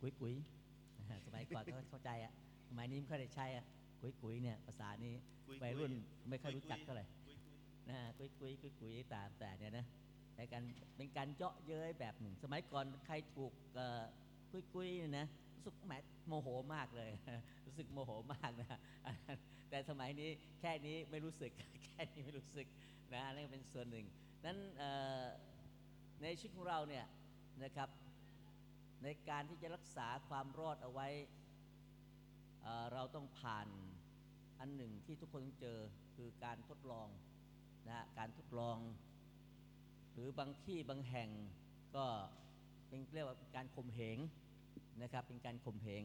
กุยกุยนะฮะสมัยก่อนเขาเข้าใจอะสมัยนี้ไม่ค่อยได้ใช้อะกุยกุยเนี่ยภาษานี้กุยกุยวัยรุ่นไม่ค่อยรู้จักกุยกุยเท่าไหร่กุยกุยนะฮะกุยกุยกุยกุยตามแต่เนี่ยนะแต่การเป็นการเจาะเย้ยแบบหนึ่งสมัยก่อนใครถูกเอ่อกุยกุยเนี่ยนะรู้สึกแหมโมโหมากเลย รู้สึกโมโหมากนะแต่สมัยนี้แค่นี้ไม่รู้สึกแค่นี้ไม่รู้สึกนะนั่นก็เป็นส่วนหนึ่งนั้นเอ่อในชีวิตของเราเนี่ยนะครับ ในการที่จะรักษาความรอดเอาไว้เเราต้องผ่านอันหนึ่งที่ทุกคนต้องเจอคือการทดลองนะฮะการทดลอง หรือบางที่บางแห่งก็เป็นเรียกว่าการข่มเหงนะครับเป็นการข่มเหง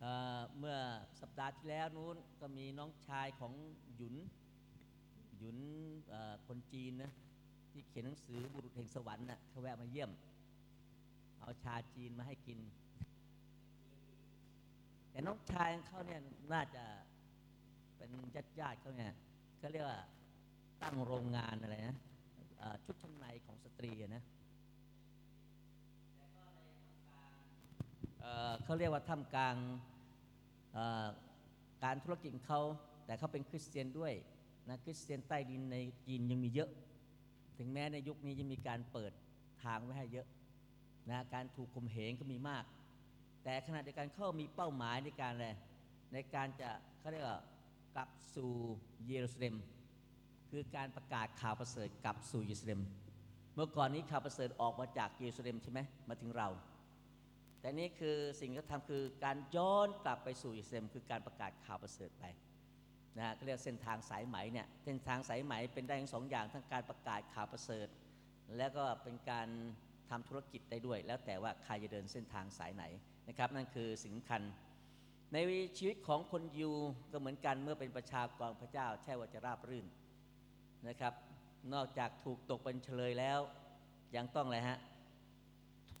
เเมื่อสัปดาห์ที่แล้วนู้นก็มีน้องชายของหยุนหยุนคนจีนนะที่เขียนหนังสือบุรุษแห่งสวรรค์นะเขาแวะมาเยี่ยม เอาชาจีนมาให้กิน แต่น้องชายเขาเนี่ยน่าจะเป็นญาติญาติเขาเนี่ยเขาเรียกว่าตั้งโรงงานอะไรนะชุดชั้นในของสตรีนะเเขาเรียกว่าท่ามกลางการธุรกิจเขาแต่เขาเป็นคริสเตียนด้วยนะคริสเตียนใต้ดินในจีนยังมีเยอะ ถึงแม้ในยุคนี้จะมีการเปิดทางไว้ให้เยอะ นะการถูกข่มเหงก็มีมาก แต่ขณะเดียวกันเขามีเป้าหมายในการอะไรในการจะเขาเรียกว่ากลับสู่เยรูซาเล็ม คือการประกาศข่าวประเสริฐกลับสู่เยรูซาเล็ม เมื่อก่อนนี้ข่าวประเสริฐออกมาจากเยรูซาเล็มใช่ไหมมาถึงเรา แต่นี่คือสิ่งที่ทำคือการย้อนกลับไปสู่เยรูซาเล็ม คือการประกาศข่าวประเสริฐไปนะเขาเรียกเส้นทางสายไหมเนี่ยเส้นทางสายไหมเป็นได้ทั้งสองอย่างทั้งการประกาศข่าวประเสริฐ แล้วก็เป็นการ ทำธุรกิจได้ด้วย แล้วแต่ว่าใครจะเดินเส้นทางสายไหนนะครับ นั่นคือสิ่งสำคัญ ในชีวิตของคนยูก็เหมือนกันเมื่อเป็นประชากรพระเจ้า ใช่ว่าจะราบรื่นนะครับ นอกจากถูกตกเป็นเฉลยแล้ว ยังต้องอะไรฮะ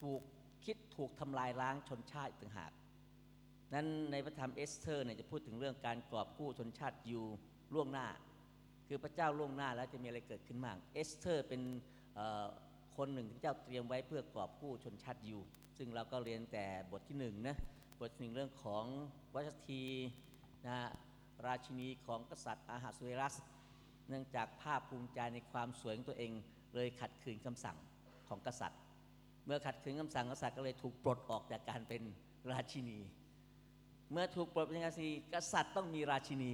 ถูกคิดถูกทำลายล้างชนชาติต่างหากนั้นในพระธรรมเอสเธอร์เนี่ยจะพูดถึงเรื่องการกอบกู้ชนชาติยูล่วงหน้า คือพระเจ้าล่วงหน้าแล้วจะมีอะไรเกิดขึ้นบ้างเอสเธอร์เป็นเอ่อ คนหนึ่งที่เจ้าเตรียมไว้เพื่อกอบกู้ชนชาติยูซึ่งเราก็เรียนแต่บทที่หนึ่งนะบทหนึ่งเรื่องของวัชทีนะราชินีของกษัตริย์อาหาสุเอรัส เนื่องจากภาคภูมิใจในความสวยของตัวเองเลยขัดขืนคำสั่งของกษัตริย์ เมื่อขัดขืนคำสั่งกษัตริย์ก็เลยถูกปลดออกจากการเป็นราชินี เมื่อถูกปลดเป็นราชินีกษัตริย์ต้องมีราชินี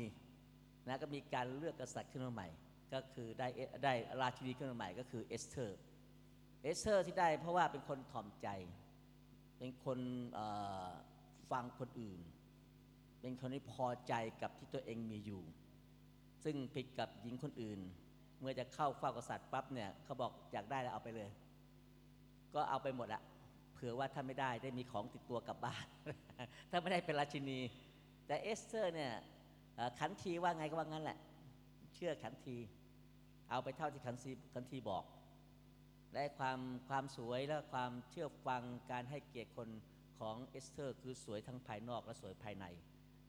นะก็มีการเลือกกษัตริย์ขึ้นมาใหม่ ก็คือได้ได้ราชินีขึ้นมาใหม่ก็คือเอสเธอร์ เอสเธอร์ที่ได้เพราะว่าเป็นคนถ่อมใจ เป็นคนฟังคนอื่น เป็นคนที่พอใจกับที่ตัวเองมีอยู่ ซึ่งผิดกับหญิงคนอื่น เมื่อจะเข้าเฝ้ากษัตริย์ปั๊บเนี่ยเขาบอกอยากได้แล้วเอาไปเลย ก็เอาไปหมดอะเผื่อว่าถ้าไม่ได้ได้มีของติดตัวกลับบ้าน ถ้าไม่ได้เป็นราชินี แต่เอสเธอร์เนี่ยขันทีว่าไงก็ว่างั้นแหละ เชื่อขันที เอาไปเท่าที่ขันทีขันทีบอก และความความสวยและความเชื่อฟังการให้เกียรติคนของเอสเธอร์ คือสวยทั้งภายนอกและสวยภายใน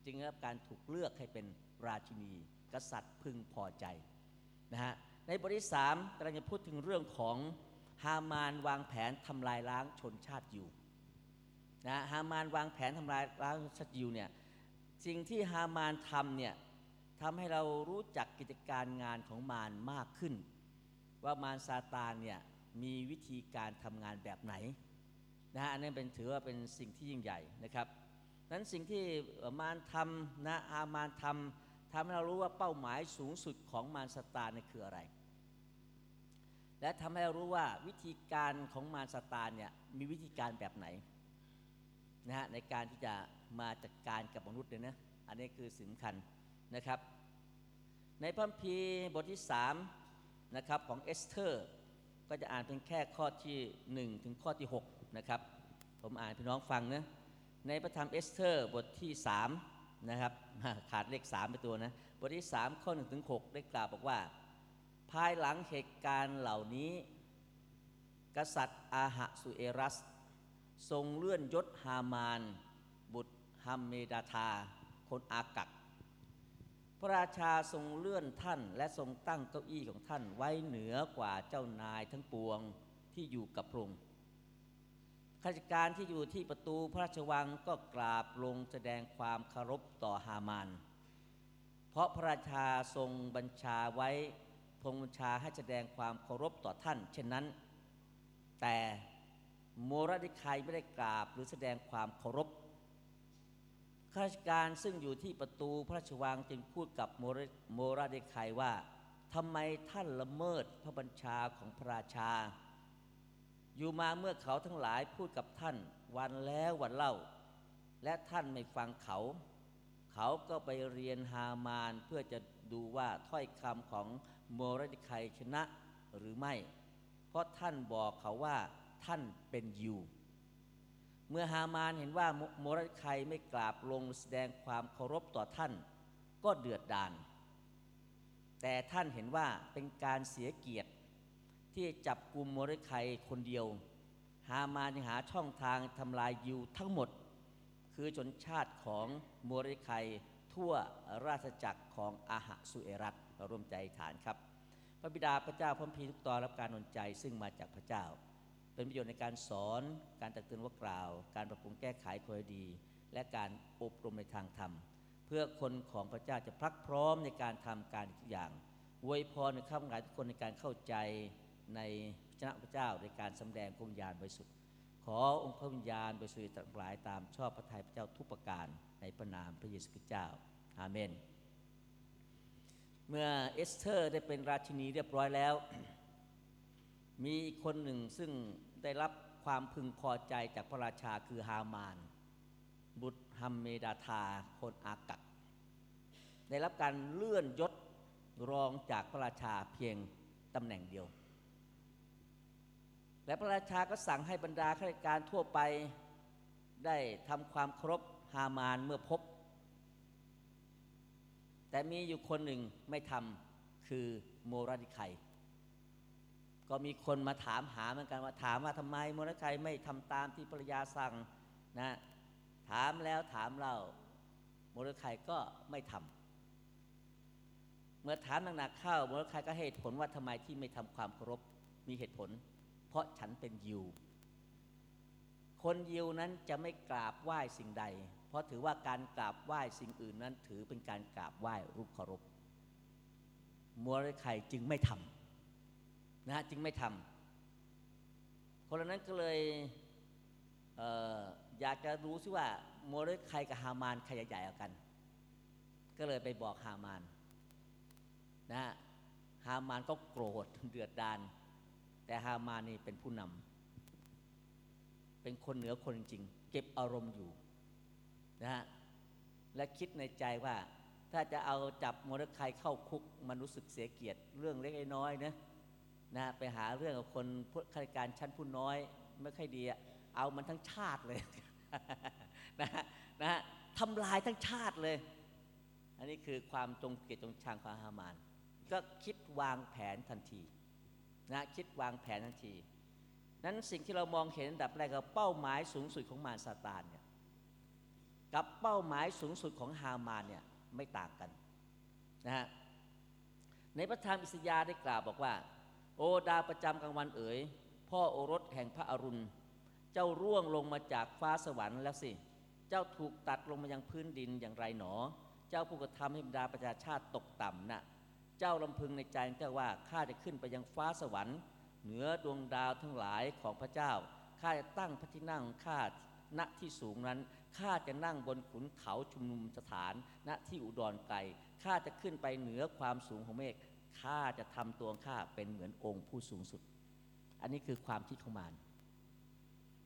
จึงได้รับการถูกเลือกให้เป็นราชินี กษัตริย์พึงพอใจนะฮะในบทที่สามกำลังจะพูดถึงเรื่องของฮามานวางแผนทำลายล้างชนชาติอยู่นะฮามานวางแผนทำลายล้างชนชาติอยู่เนี่ยสิ่งที่ฮามานทำเนี่ยทำให้เรารู้จักกิจการงานของมารมากขึ้น ว่ามารซาตานเนี่ย มีวิธีการทำงานแบบไหนนะฮะอันนี้เป็นถือว่าเป็นสิ่งที่ยิ่งใหญ่นะครับนั้นสิ่งที่มารทำนะอามารทำทำให้เรารู้ว่าเป้าหมายสูงสุดของมารซาตานนี่คืออะไร และทำให้เรารู้ว่าวิธีการของมารซาตานเนี่ยมีวิธีการแบบไหนนะฮะในการที่จะมาจัดการกับมนุษย์เนี่ยนะอันนี้คือสิ่งสำคัญนะครับ ในพระคัมภีร์บทที่3นะครับของเอสเธอร์ ก็จะอ่านเป็นแค่ข้อที่ 1 ถึงข้อที่ 6 นะครับ ผมอ่านพี่น้องฟังนะในพระธรรมเอสเธอร์บทที่ 3 นะครับ ขาดเลข 3 ไปตัวนะ บทที่ 3 ข้อ 1 ถึง 6 ได้กล่าวบอกว่า ภายหลังเหตุการณ์เหล่านี้ กษัตริย์อาหะสุเอรัส ทรงเลื่อนยศฮามาน บุตรฮัมเมดาธาคนอากัก พระราชาทรงเลื่อนท่าน และทรงตั้งเก้าอี้ของท่านไว้เหนือกว่าเจ้านายทั้งปวงที่อยู่กับพระองค์ข้าราชการที่อยู่ที่ประตูพระราชวังก็กราบลงแสดงความเคารพต่อฮามาน เพราะพระราชาทรงบัญชาไว้พงบัญชาให้แสดงความเคารพต่อท่าน เช่นนั้น แต่โมรดิคายไม่ได้กราบหรือแสดงความเคารพ ข้าราชการซึ่งอยู่ที่ประตูพระราชวังจึงพูดกับโมรดิคายว่าทำไมท่านละเมิดพระบัญชาของพระราชา อยู่มาเมื่อเขาทั้งหลายพูดกับท่านวันแล้ววันเล่า และท่านไม่ฟังเขา เขาก็ไปเรียนฮามานเพื่อจะดูว่าถ้อยคำของโมรดิคายชนะหรือไม่ เพราะท่านบอกเขาว่าท่านเป็นยู เมื่อฮามานเห็นว่าโมรดคไม่กราบลงแสดงความเคารพต่อท่าน ก็เดือดดาลแต่ท่านเห็นว่าเป็นการเสียเกียรติ ที่จับกลุ่มโมรดคคนเดียว ฮามานหาช่องทางทำลายยูทั้งหมด คือชนชาติของโมรดคทั่วราชจักรของอาหะสุเอรัตรร่วมใจฐานครับ พระบิดาพระเจ้าพระพีทุกตอนรับการนนใจซึ่งมาจากพระเจ้า เป็นประโยชน์ในการสอน การตักเตือนว่ากล่าว การปรับปรุงแก้ไขควดี และการอบรมในทางธรรม เพื่อคนของพระเจ้าจะพลักพร้อมในการทำการทุกอย่างอวยพรในข้ามหลายทุกคนในการเข้าใจในชนะพระเจ้าในการสำแดงพระวิญญาณบริสุทธิ์ ขอองค์พระวิญญาณบริสุทธิ์ทั้งหลายตามชอบพระทัยพระเจ้าทุกประการในพระนามพระเยซูคริสต์เจ้า อาเมน เมื่อเอสเธอร์ได้เป็นราชินีเรียบร้อยแล้ว มีอีกคนหนึ่งซึ่ง ได้รับความพึงพอใจจากพระราชาคือฮามาน บุตรฮัมเมดาธาคนอากักได้รับการเลื่อนยศรองจากพระราชาเพียงตำแหน่งเดียว และพระราชาก็สั่งให้บรรดาข้าราชการทั่วไปได้ทำความเคารพฮามานเมื่อพบ แต่มีอยู่คนหนึ่งไม่ทำคือโมราดิไค ก็มีคนมาถามหาเหมือนกันว่าถามว่าทำไมมรดกไม่ทำตามที่ภรรยาสั่งนะถามแล้วถามเรามรดกก็ไม่ทำเมื่อถามหนักๆเข้ามรดกก็เหตุผลว่าทำไมที่ไม่ทำความเคารพมีเหตุผล เพราะฉันเป็นยิว คนยิวนั้นจะไม่กราบไหว้สิ่งใด เพราะถือว่าการกราบไหว้สิ่งอื่นนั้นถือเป็นการกราบไหว้รูปเคารพมรดกจึงไม่ทำ นะฮะจึงไม่ทำคนเหล่านั้นก็เลยเอออยากจะรู้ซิว่าโมเดใครกับฮามานใครใหญ่กว่ากัน ก็เลยไปบอกฮามานนะฮะฮามานก็โกรธเดือดดานแต่ฮามานนี่เป็นผู้นำเป็นคนเหนือคนจริง เก็บอารมณ์อยู่นะฮะและคิดในใจว่าถ้าจะเอาจับโมเดคายเข้าคุกมันรู้สึกเสียเกียรติเรื่องเล็กน้อยนะ นะไปหาเรื่องกับคนข้าราชการชั้นผู้น้อยไม่ค่อยดีเอามันทั้งชาติเลยนะฮะนะฮะทำลายทั้งชาติเลย อันนี้คือความจงเกลียดจงชังของฮามาน ก็คิดวางแผนทันทีนะคิดวางแผนทันที นั้นสิ่งที่เรามองเห็นอันดับแรกก็เป้าหมายสูงสุดของมารซาตานเนี่ยกับเป้าหมายสูงสุดของฮามานเนี่ยไม่ต่างกันนะฮะในพระธรรมอิสยาห์ได้กล่าวบอกว่า โอดาประจำกลางวันเอ๋ย พ่อโอรสแห่งพระอรุณ เจ้าร่วงลงมาจากฟ้าสวรรค์แล้วสิ เจ้าถูกตัดลงมายังพื้นดินอย่างไรหนอ เจ้าผู้กระทำให้บรรดาประชาชาติตกต่ำนะ่ะ เจ้าลำพึงในใจเจ้าว่าข้าจะขึ้นไปยังฟ้าสวรรค์ เหนือดวงดาวทั้งหลายของพระเจ้า ข้าจะตั้งพระที่นั่งข้าณที่สูงนั้น ข้าจะนั่งบนขุนเขาชุมนุมสถาน ณที่อุดรไกล ข้าจะขึ้นไปเหนือความสูงของเมฆ ข้าจะทำตัวข้าเป็นเหมือนองค์ผู้สูงสุด อันนี้คือความคิดของมาร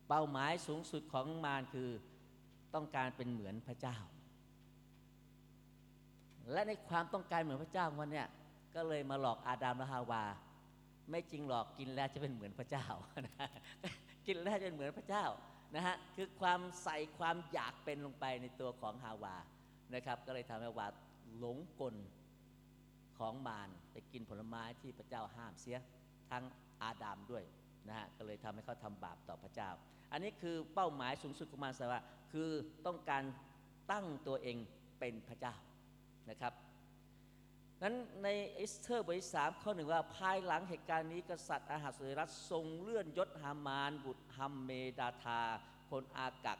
เป้าหมายสูงสุดของมารคือต้องการเป็นเหมือนพระเจ้า และในความต้องการเหมือนพระเจ้าวันนี้ก็เลยมาหลอกอาดามและฮาวา ไม่จริงหรอกกินแล้วจะเป็นเหมือนพระเจ้ากินแล้วจะเป็นเหมือนพระเจ้านะฮะคือความใส่ความอยากเป็นลงไปในตัวของฮาวานะครับ ก็เลยทำให้วาหลงกล ของมารไปกินผลไม้ที่พระเจ้าห้ามเสียทั้งอาดามด้วยนะฮะก็เลยทำให้เขาทำบาปต่อพระเจ้า อันนี้คือเป้าหมายสูงสุดของมารสวะคือต้องการตั้งตัวเองเป็นพระเจ้านะครับนั้นในเอสเธอร์บทที่สามข้อหนึ่งว่าภายหลังเหตุการณ์นี้กษัตริย์อาหาสุเรรัสทรงเลื่อนยศฮามาน บุตรฮัมเมดาธาคนอากัก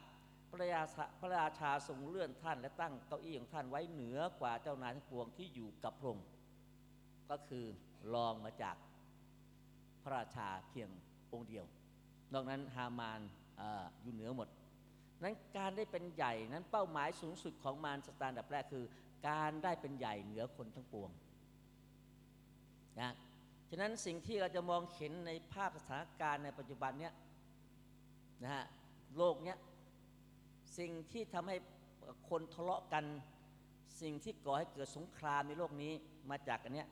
พระราชาพระราชาทรงเลื่อนท่านและตั้งเก้าอี้ของท่านไว้เหนือกว่าเจ้านายทั้งปวงที่อยู่กับพระองค์ ก็คือรองมาจากพระราชาเพียงองค์เดียว นอกนั้นฮามานออยู่เหนือหมด นั้นการได้เป็นใหญ่นั้นเป้าหมายสูงสุดของมารสตานดับแรกคือ การได้เป็นใหญ่เหนือคนทั้งปวงนะฉะนั้นสิ่งที่เราจะมองเห็นในภาพสถานการณ์ในปัจจุบันเนี้ยนะฮะโลกเนี้ยสิ่งที่ทำให้คนทะเลาะกัน สิ่งที่ก่อให้เกิดสงครามในโลกนี้มาจากอันเนี้ย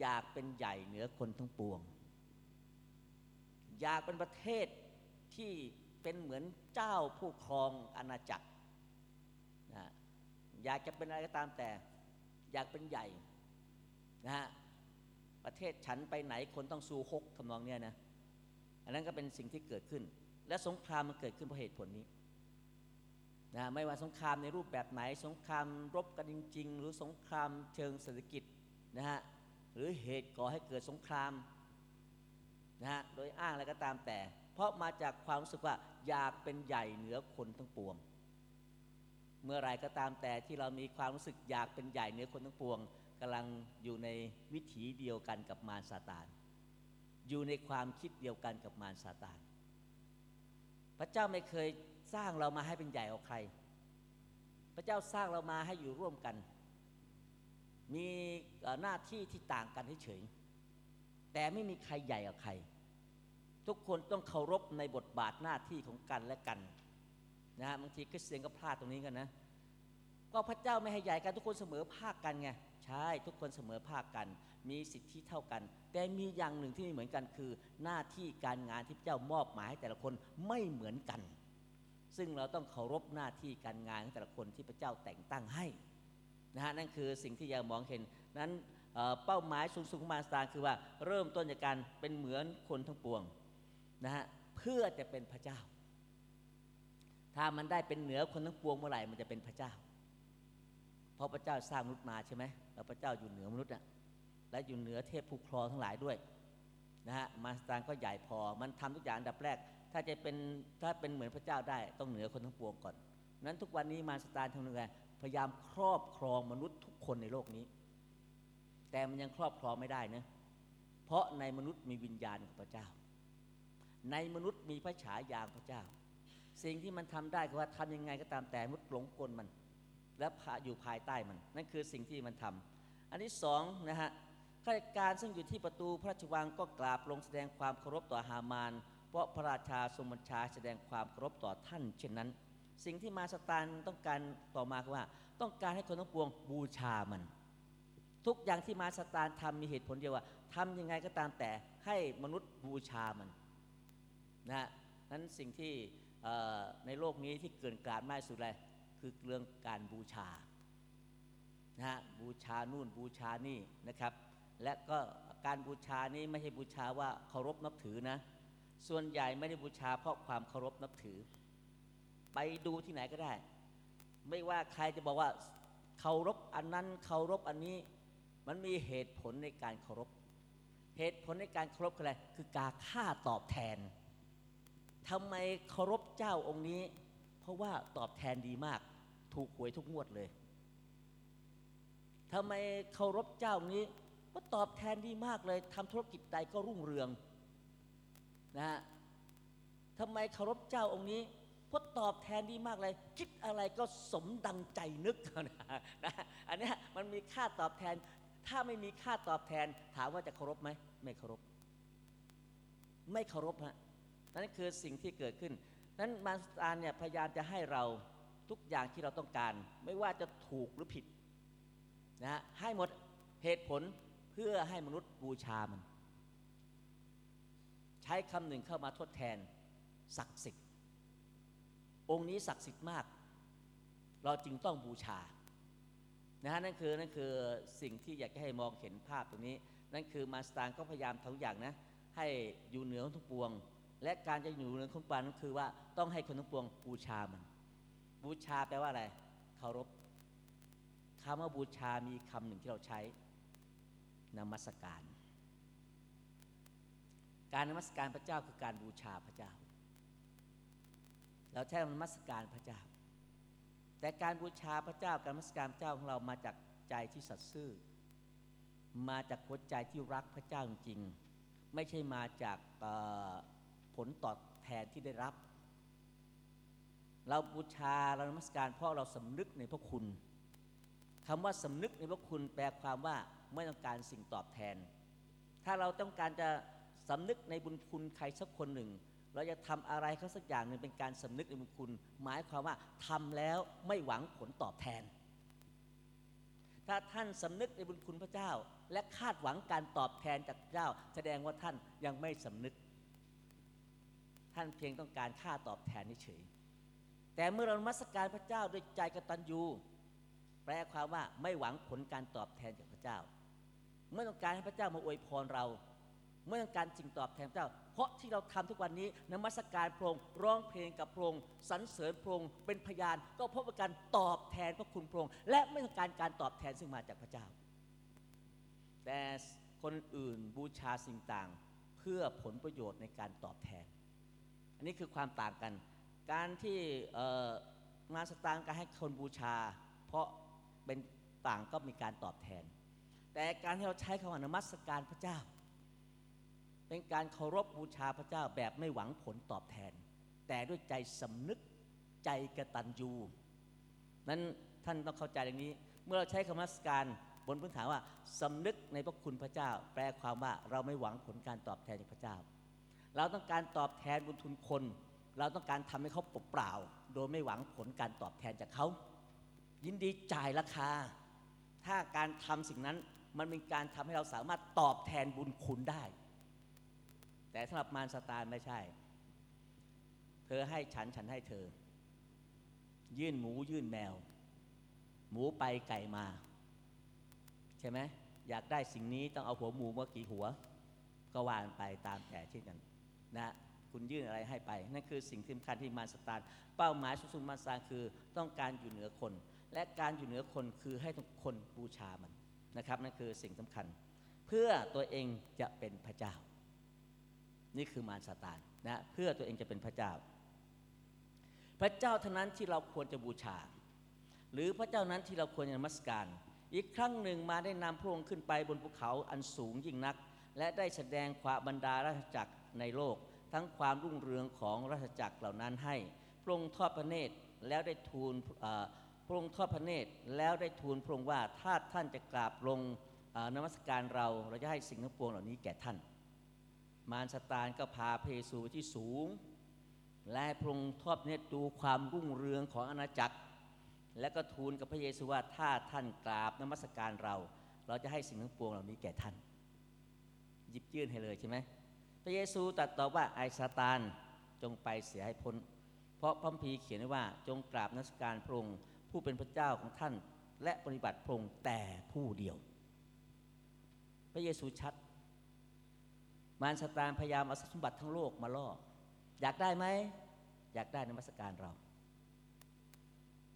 อยากเป็นใหญ่เหนือคนทั้งปวง อยากเป็นประเทศที่เป็นเหมือนเจ้าผู้ครองอาณาจักรนะอยากจะเป็นอะไรก็ตามแต่ อยากเป็นใหญ่นะฮะประเทศฉันไปไหนคนต้องสู้ฮกทำนองเนี้ยนะอันนั้นก็เป็นสิ่งที่เกิดขึ้น และสงครามมันเกิดขึ้นเพราะเหตุผลนี้นะไม่ว่าสงครามในรูปแบบไหน สงครามรบกันจริง ๆ หรือสงครามเชิงเศรษฐกิจนะฮะ หรือเหตุก่อให้เกิดสงครามนะฮะโดยอ้างอะไรก็ตามแต่ เพราะมาจากความรู้สึกว่าอยากเป็นใหญ่เหนือคนทั้งปวง เมื่อไรก็ตามแต่ที่เรามีความรู้สึกอยากเป็นใหญ่เหนือคนทั้งปวงกำลังอยู่ในวิถีเดียวกันกับมารซาตาน อยู่ในความคิดเดียวกันกับมารซาตาน พระเจ้าไม่เคยสร้างเรามาให้เป็นใหญ่กว่าใคร พระเจ้าสร้างเรามาให้อยู่ร่วมกัน มีหน้าที่ที่ต่างกันเฉยแต่ไม่มีใครใหญ่กว่าใคร ทุกคนต้องเคารพในบทบาทหน้าที่ของกันและกันนะฮะบางทีคริสเตียนก็พลาดตรงนี้กันนะก็พระเจ้าไม่ให้ใหญ่กันทุกคนเสมอภาคกันไงใช่ทุกคนเสมอภาคกัน มีสิทธิเท่ากัน แต่มีอย่างหนึ่งที่ไม่เหมือนกันคือ หน้าที่การงานที่พระเจ้ามอบหมายให้แต่ละคนไม่เหมือนกัน ซึ่งเราต้องเคารพหน้าที่การงานของแต่ละคนที่พระเจ้าแต่งตั้งให้ นะฮะนั่นคือสิ่งที่อยากมองเห็นนั้นเป้าหมายสูงสุดของมารซาคือว่าเริ่มต้นจากการเป็นเหมือนคนทั้งปวงนะฮะเพื่อจะเป็นพระเจ้า ถ้ามันได้เป็นเหนือคนทั้งปวงเมื่อไหร่มันจะเป็นพระเจ้า เพราะพระเจ้าสร้างมนุษย์มาใช่ไหมแล้วพระเจ้าอยู่เหนือมนุษย์อะและอยู่เหนือเทพผู้ครองทั้งหลายด้วยนะฮะมารซาก็ใหญ่พอมันทำทุกอย่างอันดับแรก ถ้าจะเป็นถ้าเป็นเหมือนพระเจ้าได้ต้องเหนือคนทั้งปวงก่อนนั้นทุกวันนี้มารสตาร์ทำยังไง พยายามครอบครองมนุษย์ทุกคนในโลกนี้ แต่มันยังครอบครองไม่ได้นะเพราะในมนุษย์มีวิญญาณของพระเจ้า ในมนุษย์มีพระฉายาพระเจ้า สิ่งที่มันทำได้คือว่าทำยังไงก็ตามแต่มนุษย์หลงกลมัน และอยู่ภายใต้มัน นั่นคือสิ่งที่มันทำอันที่สองนะฮะข้าราชการซึ่งอยู่ที่ประตูพระราชวังก็กราบลงแสดงความเคารพต่อฮามาน เพราะพระราชาทรงบัญชาแสดงความเคารพต่อท่านเช่นนั้น สิ่งที่มาสตานต้องการต่อมาคือว่า ต้องการให้คนทั้งปวงบูชามัน ทุกอย่างที่มาสตานทำมีเหตุผลเดียวว่าทำยังไงก็ตามแต่ให้มนุษย์บูชามันนะนั้นสิ่งที่ในโลกนี้ที่เกินกาดมากสุดเลยคือเรื่องการบูชานะฮะบูชานู่นบูชานี่นะครับ และก็การบูชานี้ไม่ใช่บูชาว่าเคารพนับถือนะ ส่วนใหญ่ไม่ได้บูชาเพราะความเคารพนับถือ ไปดูที่ไหนก็ได้ ไม่ว่าใครจะบอกว่าเคารพอันนั้นเคารพอันนี้ มันมีเหตุผลในการเคารพ เหตุผลในการเคารพคืออะไร คือการค่าตอบแทนทำไมเคารพเจ้าองค์นี้ เพราะว่าตอบแทนดีมาก ถูกหวยทุกงวดเลยทำไมเคารพเจ้าองค์นี้เพราตอบแทนดีมากเลยทำธุรกิจใดก็รุ่งเรืองนะฮะทำไมเคารพเจ้าองค์นี้ พราะตอบแทนดีมากเลย คิดอะไรก็สมดังใจนึกนะนะอันนี้มันมีค่าตอบแทน ถ้าไม่มีค่าตอบแทน ถามว่าจะเคารพไหมไม่เคารพ ไม่เคารพฮะนั่นคือสิ่งที่เกิดขึ้น นั้นมาสตาร์เนี่ยพยายามจะให้เราทุกอย่างที่เราต้องการ ไม่ว่าจะถูกหรือผิดนะฮะให้หมดเหตุผลเพื่อให้มนุษย์บูชามัน ใช้คำหนึ่งเข้ามาทดแทนศักดิ์สิทธิ องค์นี้ศักดิ์สิทธิ์มาก เราจึงต้องบูชานะฮะนั่นคือนั่นคือสิ่งที่อยากให้มองเห็นภาพตรงนี้ นั่นคือมาสตางก็พยายามทุกอย่างนะ ให้อยู่เหนือทุกปวง และการจะอยู่เหนือทุกปวงนั่นคือว่าต้องให้คนทุกปวงบูชามัน บูชาแปลว่าอะไรเคารพคำว่าบูชามีคำหนึ่งที่เราใช้นมัสการ การนมัสการพระเจ้าคือการบูชาพระเจ้า เราใช้นมัสการพระเจ้า แต่การบูชาพระเจ้าการนมัสการพระเจ้าของเรามาจากใจที่สัตย์ซื่อ มาจากหัวใจที่รักพระเจ้าจริง ไม่ใช่มาจากผลตอบแทนที่ได้รับ เราบูชาเรานมัสการเพราะเราสำนึกในพระคุณคำว่าสำนึกในพระคุณแปลความว่าไม่ต้องการสิ่งตอบแทน ถ้าเราต้องการจะสำนึกในบุญคุณใครสักคนหนึ่ง เราจะทำอะไรเขาสักอย่างหนึ่งเป็นการสำนึกในบุญคุณ หมายความว่าทำแล้วไม่หวังผลตอบแทน ถ้าท่านสำนึกในบุญคุณพระเจ้า และคาดหวังการตอบแทนจากเจ้า แสดงว่าท่านยังไม่สำนึก ท่านเพียงต้องการค่าตอบแทนเฉยแต่เมื่อเรามัสการพระเจ้าด้วยใจกตัญญูแปลความว่าไม่หวังผลการตอบแทนจากพระเจ้า เมื่อต้องการให้พระเจ้ามาอวยพรเรา เมื่อต้องการสิ่งตอบแทนพระเจ้า เพราะที่เราทำทุกวันนี้นมัสการพระองค์ร้องเพลงกับพระองค์สรรเสริญพระองค์เป็นพยานก็เพราะเป็นการตอบแทนพระคุณพระองค์และไม่ต้องการการตอบแทนซึ่งมาจากพระเจ้า แต่คนอื่นบูชาสิ่งต่างเพื่อผลประโยชน์ในการตอบแทน อันนี้คือความต่างกัน การที่งานสตางค์การให้คนบูชา เพราะเป็นต่างก็มีการตอบแทน แต่การที่เราใช้คำว่านมัสการพระเจ้า เป็นการเคารพบูชาพระเจ้าแบบไม่หวังผลตอบแทน แต่ด้วยใจสำนึกใจกระตัญญูนั้นท่านต้องเข้าใจอย่างนี้ เมื่อเราใช้คำนมัสการบนพื้นฐานว่าสำนึกในพระคุณพระเจ้า แปลความว่าเราไม่หวังผลการตอบแทนจากพระเจ้า เราต้องการตอบแทนบุญทุนคน เราต้องการทำให้เขาเปล่า โดยไม่หวังผลการตอบแทนจากเขา ยินดีจ่ายราคา ถ้าการทำสิ่งนั้นมันเป็นการทำให้เราสามารถตอบแทนบุญคุณได้ แต่สำหรับมารสตาร์ไม่ใช่ เธอให้ฉันฉันให้เธอ ยื่นหมูยื่นแมว หมูไปไก่มา ใช่ไหมอยากได้สิ่งนี้ต้องเอาหัวหมูมากี่หัว ก็วางไปตามแต่เช่นกันนะคุณยื่นอะไรให้ไป นั่นคือสิ่งสำคัญที่มารสตาร์เป้าหมายสุดสุดมารสตาร์คือต้องการอยู่เหนือคน และการอยู่เหนือคนคือให้ทุกคนบูชามันนะครับนั่นคือสิ่งสำคัญ เพื่อตัวเองจะเป็นพระเจ้า นี่คือมารซาตานนะเพื่อตัวเองจะเป็นพระเจ้า พระเจ้าเท่านั้นที่เราควรจะบูชา หรือพระเจ้านั้นที่เราควรจะนมัสการ อีกครั้งหนึ่งมาได้นำพระองค์ขึ้นไปบนภูเขาอันสูงยิ่งนัก และได้แสดงความบรรดาราชจักรในโลก ทั้งความรุ่งเรืองของราชจักรเหล่านั้นให้พระองค์ทอดพระเนตรแล้วได้ทูลพระองค์ทอดพระเนตรแล้วได้ทูลพระองค์ว่าถ้าท่านจะกราบลงนมัสการเราเราจะให้สิ่งทั้งปวงเหล่านี้แก่ท่าน มารสตานก็พาเพสูที่สูง และพระองค์ทอดเนตรดูความรุ่งเรืองของอาณาจักร และก็ทูลกับพระเยซูว่าถ้าท่านกราบนมัสการเรา เราจะให้สิ่งทั้งปวงเหล่านี้แก่ท่านหยิบยื่นให้เลยใช่ไหมพระเยซูตรัสตอบว่าไอซาตานจงไปเสียให้พ้น เพราะพระพีเขียนไว้ว่าจงกราบนมัสการพระองค์ผู้เป็นพระเจ้าของท่าน และปฏิบัติพระองค์แต่ผู้เดียว พระเยซูชัด มารสตานพยายามเอาสมบัติทั้งโลกมาล่อ อยากได้ไหม อยากได้นมัสการเรา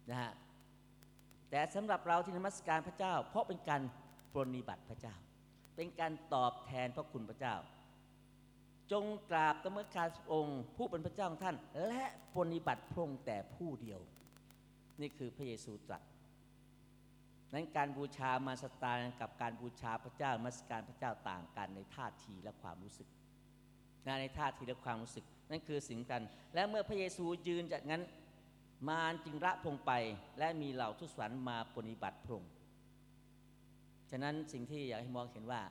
นะฮะแต่สำหรับเราที่นมัสการพระเจ้า เพราะเป็นการปรนิบัติพระเจ้า เป็นการตอบแทนพระคุณพระเจ้า จงกราบตะเมการองค์ ผู้เป็นพระเจ้าของท่าน และปรนิบัติพระองค์แต่ผู้เดียว นี่คือพระเยซูตรัส นั้นการบูชามาสตาร์กับการบูชาพระเจ้ามัสการพระเจ้าต่างกันในท่าทีและความรู้สึกในท่าทีและความรู้สึก นั่นคือสิ่งกัน และเมื่อพระเยซูยืนจากนั้น มารจึงละพงไป และมีเหล่าทุสวรรค์มาปฏิบัติพรงค์ฉะนั้นสิ่งที่อยากให้มองเห็นว่า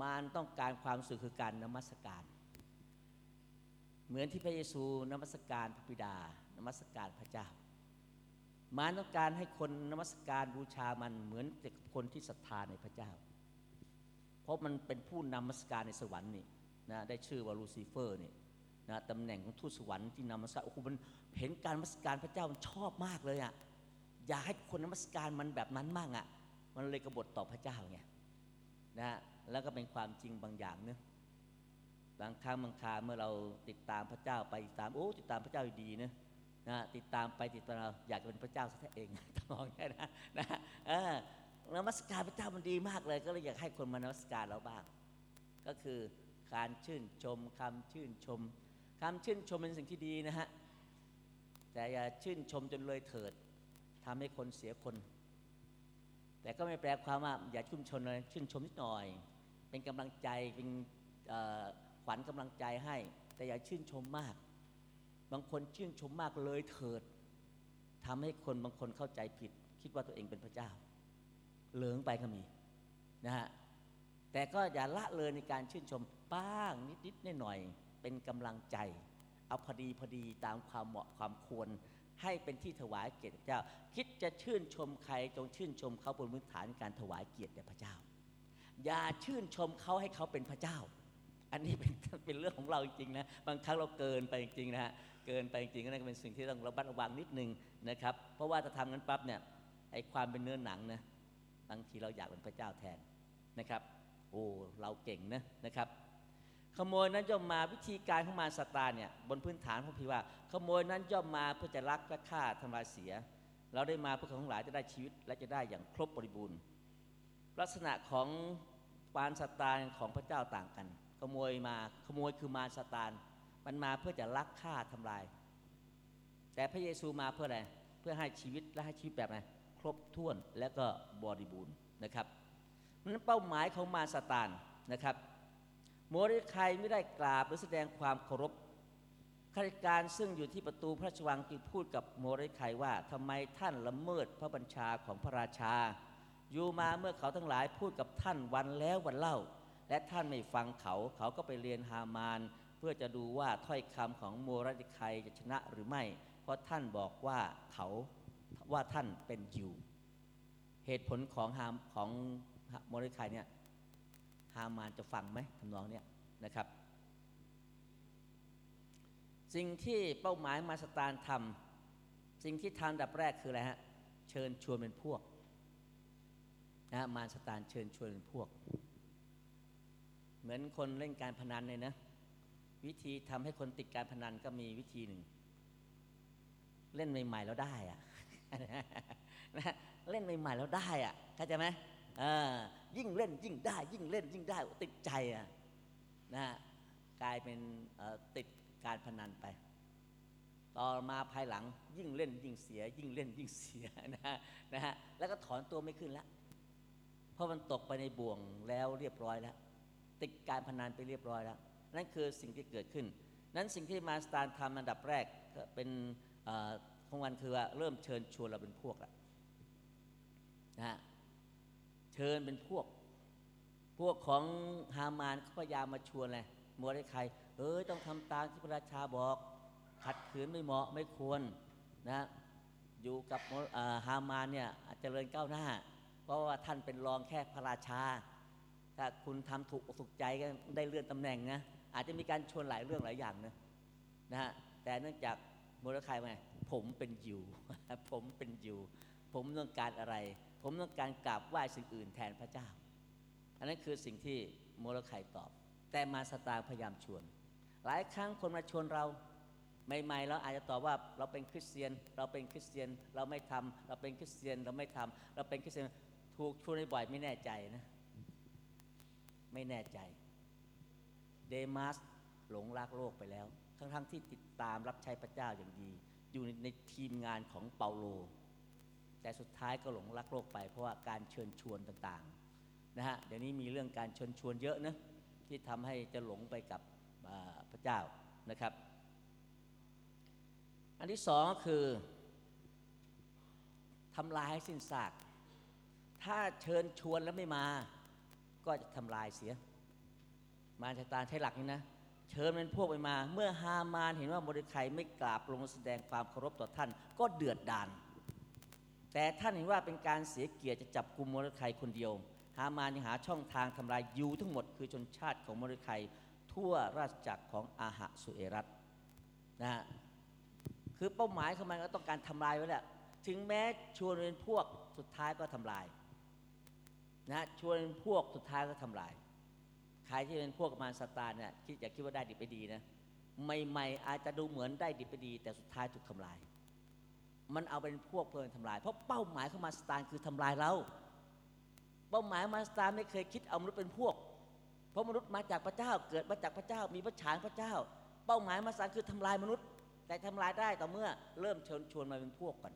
มารต้องการความสุขคือการนมัสการ เหมือนที่พระเยซูนมัสการพระบิดานมัสการพระเจ้า มารต้องการให้คนนมัสการบูชามันเหมือนกับคนที่ศรัทธาในพระเจ้า เพราะมันเป็นผู้นำมัสการในสวรรค์นี่นะได้ชื่อว่าลูซิเฟอร์นี่นะตำแหน่งของทูตสวรรค์ที่นำมัสการโอ้โหมันเห็นการมัสการพระเจ้ามันชอบมากเลยอะอยากให้คนนมัสการมันแบบนั้นมากอะ มันเลยกบฏต่อพระเจ้าไงนะแล้วก็เป็นความจริงบางอย่างเนะบางครั้งบางคราเมื่อเราติดตามพระเจ้าไปตามโอ้ติดตามพระเจ้าดีเนะ นะติดตามไปติดตามเราอยากจะเป็นพระเจ้าซะเองต้องแค่นะนะเออนมัสการพระเจ้ามันดีมากเลย ก็เลยอยากให้คนมานมัสการเราบ้าง ก็คือการชื่นชมคำชื่นชมคำชื่นชมเป็นสิ่งที่ดีนะฮะแต่อย่าชื่นชมจนเลยเถิดทำให้คนเสียคน แต่ก็ไม่แปลความว่าอย่าชื่นชมเลยชื่นชมนิดหน่อย เป็นกำลังใจเป็นขวัญกำลังใจให้ แต่อย่าชื่นชมมาก บางคนชื่นชมมากเลยเถิดทำให้คนบางคนเข้าใจผิด คิดว่าตัวเองเป็นพระเจ้า เหลืองไปก็มีนะฮะแต่ก็อย่าละเลยในการชื่นชมบ้างนิดๆหน่อยๆเป็นกำลังใจ เอาพอดีพอดีตามความเหมาะความควร ให้เป็นที่ถวายเกียรติเจ้า คิดจะชื่นชมใครจงชื่นชมเขาบนพื้นฐานการถวายเกียรติแด่พระเจ้า อย่าชื่นชมเขาให้เขาเป็นพระเจ้าอันนี้เป็นเป็นเรื่องของเราจริงๆนะบางครั้งเราเกินไปจริงๆนะฮะ เกินไปจริงๆก็นั่นเป็นสิ่งที่ต้องระมัดระวังนิดนึงนะครับ เพราะว่าถ้าทำงั้นปั๊บเนี่ยไอ้ความเป็นเนื้อหนังนะบางทีเราอยากเป็นพระเจ้าแทนนะครับโอ้เราเก่งนะนะครับ ขโมยนั้นย่อมมาวิธีการของมาสตาเนี่ยบนพื้นฐานของพี่ว่า ขโมยนั้นย่อมมาเพื่อจะลักและฆ่าทำลายเสีย เราได้มาเพื่อของหลายจะได้ชีวิตและจะได้อย่างครบบริบูรณ์ ลักษณะของมารสตาของพระเจ้าต่างกัน ขโมยมาขโมยคือมาสตาน มันมาเพื่อจะลักฆ่าทำลาย แต่พระเยซูมาเพื่ออะไร เพื่อให้ชีวิตและให้ชีวิตแบบไหนครบถ้วนและก็บริบูรณ์นะครับนั้นเป้าหมายของมารสตานนะครับโมริคายไม่ได้กราบหรือแสดงความเคารพข้าราชการซึ่งอยู่ที่ประตูพระราชวังจึงพูดกับโมริคายว่าทำไมท่านละเมิดพระบัญชาของพระราชา อยู่มาเมื่อเขาทั้งหลายพูดกับท่านวันแล้ววันเล่า และท่านไม่ฟังเขาเขาก็ไปเรียนฮามาน พื่อจะดูว่าถ้อยคำของโมริคายจะชนะหรือไม่ เพราะท่านบอกว่าเขาว่าท่านเป็นยิว เหตุผลของฮามของโมริคายเนี่ยฮามานจะฟังไหมทำนองเนี้ยนะครับ สิ่งที่เป้าหมายมาสตานทำสิ่งที่ทำดับแรกคืออะไรฮะเชิญชวนเป็นพวกนะมาสตานเชิญชวนเป็นพวก เหมือนคนเล่นการพนันเลยนะ วิธีทำให้คนติดการพนันก็มีวิธีหนึ่ง เล่นใหม่ๆแล้วได้อะเล่นใหม่ๆแล้วได้อะเข้าใจไหมยิ่งเล่นยิ่งได้ ยิ่งเล่นยิ่งได้ติดใจอะนะกลายเป็นติดการพนันไป ต่อมาภายหลังยิ่งเล่นยิ่งเสีย ยิ่งเล่นยิ่งเสียนะนะฮะแล้วก็ถอนตัวไม่ขึ้นแล้วเพราะมันตกไปในบ่วงแล้วเรียบร้อยแล้ว ติดการพนันไปเรียบร้อยแล้ว นั่นคือสิ่งที่เกิดขึ้น นั้นสิ่งที่มาสตาร์ทำอันดับแรกก็เป็นของวันคือว่าเริ่มเชิญชวนเราเป็นพวกล้วนะฮะเชิญเป็นพวก พวกของฮามานเขาพยายามมาชวนเลยมัวได้ใคร เอ้ยต้องทำตามที่พระราชาบอก ขัดขืนไม่เหมาะไม่ควรนะอยู่กับฮามานเนี่ยเจริญก้าวหน้า เพราะว่าท่านเป็นรองแค่พระราชา ถ้าคุณทำถูกสุขใจก็ได้เลื่อนตำแหน่งนะ อาจจะมีการชวนหลายเรื่องหลายอย่างนะนะฮะแต่เนื่องจากโมรคายมาผมเป็นยู่ผมเป็นยู่ผมต้องการอะไร ผมต้องการกราบไหว้สิ่งอื่นแทนพระเจ้า อันนั้นคือสิ่งที่โมรคายตอบ แต่มาสตาพยายามชวน หลายครั้งคนมาชวนเราใหม่ๆเราอาจจะตอบว่าเราเป็นคริสเตียน เราเป็นคริสเตียนเราไม่ทำเราเป็นคริสเตียนเราไม่ทำเราเป็นคริสเตียนถูกชวนบ่อยไม่แน่ใจนะ ไม่แน่ใจ เดมัสหลงรักโลกไปแล้ว ทั้งๆทที่ติดตามรับใช้พระเจ้าอย่างดี อยู่ในทีมงานของเปาโล แต่สุดท้ายก็หลงรักโลกไป เพราะว่าการเชิญชวนต่างๆนะฮะเดี๋ยวนี้มีเรื่องการเชิญชวนเยอะนะที่ทำให้จะหลงไปกับพระเจ้านะครับ อันที่สองก็คือทำลายให้สิ้นซาก ถ้าเชิญชวนแล้วไม่มา ก็จะทำลายเสีย มารชะตาใช้หลักนี้นะ เชิญเป็นพวกไปมา เมื่อฮามานเห็นว่าบริใครไม่กราบลงแสดงความเคารพต่อท่าน ก็เดือดดาลแต่ท่านเห็นว่าเป็นการเสียเกียรติจะจับกลุ่มมรดกคนเดียว ฮามานยังหาช่องทางทำลายยูทั้งหมดคือชนชาติของมรดกทั่วราชจักรของอาหะสุเอรัตนะฮะคือเป้าหมายของมันก็ต้องการทำลายไว้แหละถึงแม้ชวนเป็นพวกสุดท้ายก็ทำลายนะชวนเป็นพวกสุดท้ายก็ทำลาย รที่เป็นพวกมารสตาร์เนี่ยคิดอยากคิดว่าได้ดีไปดีนะใหม่ๆอาจจะดูเหมือนได้ดีไปดี แต่สุดท้ายถูกทำลาย มันเอาเป็นพวกเพลินทำลาย เพราะเป้าหมายข้ามาสตาร์คือทำลายเรา เป้าหมายมาสตาร์ไม่เคยคิดเอามนุษย์เป็นพวก เพราะมนุษย์มาจากพระเจ้าเกิดมาจากพระเจ้า มีพระฉานพระเจ้า เป้าหมายมาสตาร์คือทำลายมนุษย์ แต่ทำลายได้ต่อเมื่อเริ่มเชิญชวนมาเป็นพวกกัน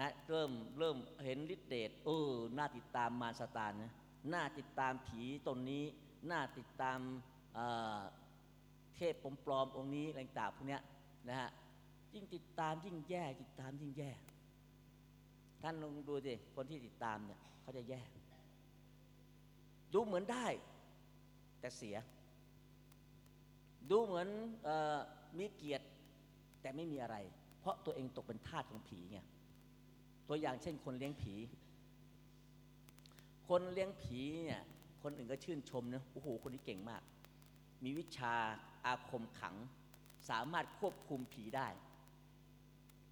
นะเริ่มเริ่มเห็นฤทธิเดชเออน่าติดตามมารสตานนะ น่าติดตามผีตนนี้ น่าติดตามเทพปลอมๆองค์นี้อะไรต่างพวกนี้นะฮะยิ่งติดตามยิ่งแย่ติดตามยิ่งแย่ท่านลองดูสิคนที่ติดตามเนี่ยเขาจะแย่ดูเหมือนได้ แต่เสีย ดูเหมือนออมีเกียรติแต่ไม่มีอะไร เพราะตัวเองตกเป็นทาสของผีไงตัวอย่างเช่นคนเลี้ยงผี คนเลี้ยงผีเนี่ยคนอื่นก็ชื่นชมนะโอ้โหคนนี้เก่งมาก มีวิชาอาคมขัง สามารถควบคุมผีได้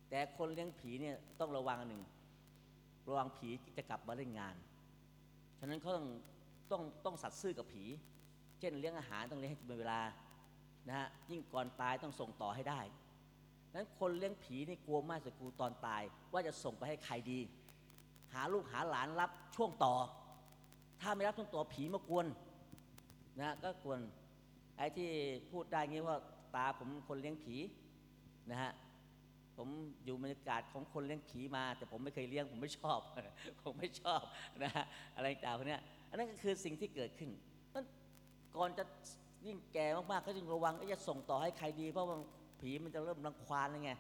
แต่คนเลี้ยงผีเนี่ยต้องระวังหนึ่งระวังผีจะกลับมาเล่นงาน ฉะนั้นเขาต้องต้องต้องสัตซ์ซื่อกับผี เช่นเลี้ยงอาหารต้องเลี้ยงให้เป็นเวลานะฮะยิ่งก่อนตายต้องส่งต่อให้ได้นั้นคนเลี้ยงผีนี่กลัวมากสุดกูตอนตาย ว่าจะส่งไปให้ใครดี หาลูกหาหลานรับช่วงต่อ ถ้าไม่รับช่วงต่อผีมากวนนะก็กวนไอ้ที่พูดได้งี้ว่าตาผมคนเลี้ยงผีนะฮะผมอยู่บรรยากาศของคนเลี้ยงผีมา แต่ผมไม่เคยเลี้ยงผมไม่ชอบ ผมไม่ชอบนะฮะอะไรต่างพวกนี้อันนั้นก็คือสิ่งที่เกิดขึ้นมันก่อนจะยิ่งแก่มากๆก็ยิ่งระวังจะส่งต่อให้ใครดี เพราะว่าผีมันจะเริ่มรังควานเลยไง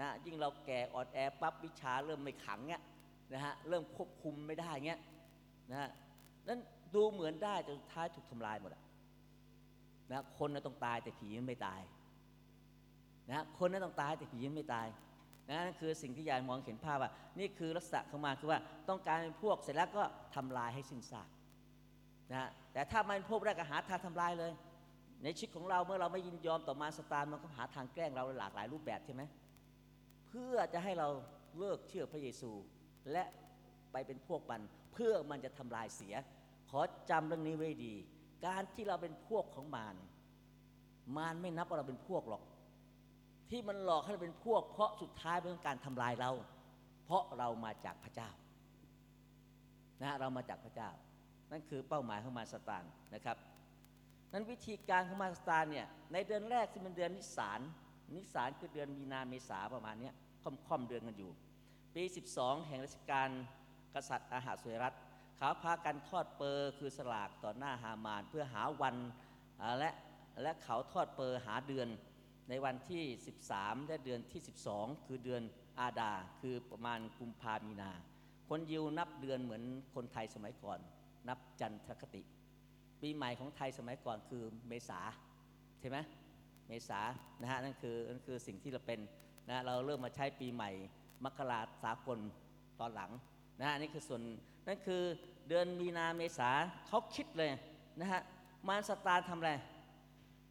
นะยิ่งเราแก่อ่อนแอปั๊บวิชาเริ่มไม่ขังเงี้ยนะฮะเริ่มควบคุมไม่ได้เงี้ยนะฮะ นั้นดูเหมือนได้จนท้ายถูกทำลายหมดนะคนน่ะต้องตายแต่ผีไม่ตายนะคนน่ะต้องตายแต่ผีไม่ตายนะนั่นคือสิ่งที่ยายมองเห็นภาพว่า นี่คือลักษณะเข้ามาคือว่าต้องการเป็นพวกเสร็จแล้วก็ทำลายให้สิ้นซากนะแต่ถ้ามันพวกแรกก็หาทางทำลายเลย ในชีวิตของเราเมื่อเราไม่ยินยอมต่อมาสตาร์มันก็หาทางแกล้งเราหลากหลายรูปแบบใช่ไหมเพื่อจะให้เราเลิกเชื่อพระเยซู และไปเป็นพวกมันเพื่อมันจะทำลายเสีย ขอจำเรื่องนี้ไว้ดี การที่เราเป็นพวกของมารมารไม่นับว่าเราเป็นพวกหรอก ที่มันหลอกให้เราเป็นพวก เพราะสุดท้ายเป็นการทำลายเรา เพราะเรามาจากพระเจ้านะเรามาจากพระเจ้า นั่นคือเป้าหมายของมารสตางนะครับนั้นวิธีการของมาสตาเนี่ยในเดือนแรกที่เป็นเดือนนิสานนิสานคือเดือนมีนาเมษาประมาณนี้ค่อมๆเดือนกันอยู่ ปี 12 แห่งราชการกษัตริย์อาหาสุรัต เขาพากันทอดเปอร์คือสลากต่อหน้าฮามาน เพื่อหาวันและและเขาทอดเปอร์หาเดือนในวันที่ 13 และเดือนที่ 12 คือเดือนอาดา คือประมาณกุมภามีนา คนยิวนับเดือนเหมือนคนไทยสมัยก่อน นับจันทรคติ ปีใหม่ของไทยสมัยก่อนคือเมษาใช่ไหมเมษานะฮะนั่นคือนั่นคือสิ่งที่เราเป็นนะเราเริ่มมาใช้ปีใหม่มกราสากลตอนหลังนะฮะนี่คือส่วน นั่นคือเดือนมีนาเมษาเขาคิดเลยนะฮะมารสตาร์ทำอะไร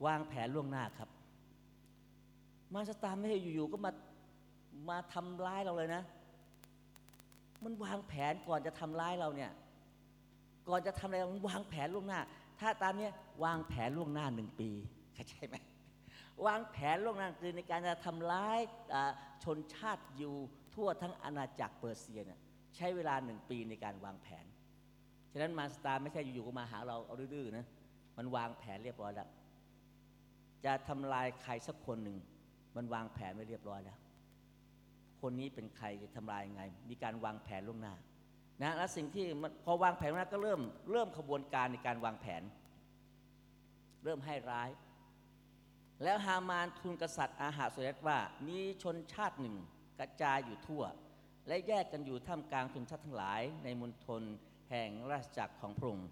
วางแผนล่วงหน้าครับ มารสตาร์ไม่ใช่อยู่ๆก็มามาทำร้ายเราเลยนะ มันวางแผนก่อนจะทำร้ายเราเนี่ย ก่อนจะทำอะไรมันวางแผนล่วงหน้า ถ้าตามนี้วางแผนล่วงหน้าหนึ่งปีเข้าใจไหมวางแผนล่วงหน้าคือในการจะทำร้ายชนชาติอยู่ทั่วทั้งอาณาจักรเปอร์เซียเนี่ย ใช้เวลาหนึ่งปีในการวางแผน ฉะนั้นมาสตาร์ไม่ใช่อยู่ๆก็มาหาเราเอาดื้อๆนะ มันวางแผนเรียบร้อยแล้ว จะทำลายใครสักคนหนึ่ง มันวางแผนไว้เรียบร้อยแล้ว คนนี้เป็นใครจะทำลายยังไง มีการวางแผนล่วงหน้านะและสิ่งที่พอวางแผนนั้นก็เริ่มเริ่มขบวนการในการวางแผน เริ่มให้ร้าย แล้วฮามานทูลกษัตริย์อาหาสุเรตว่า มีชนชาติหนึ่งกระจายอยู่ทั่ว และแยกกันอยู่ท่ามกลางชนชาติทั้งหลาย ในมณฑลแห่งราชจักรของพระองค์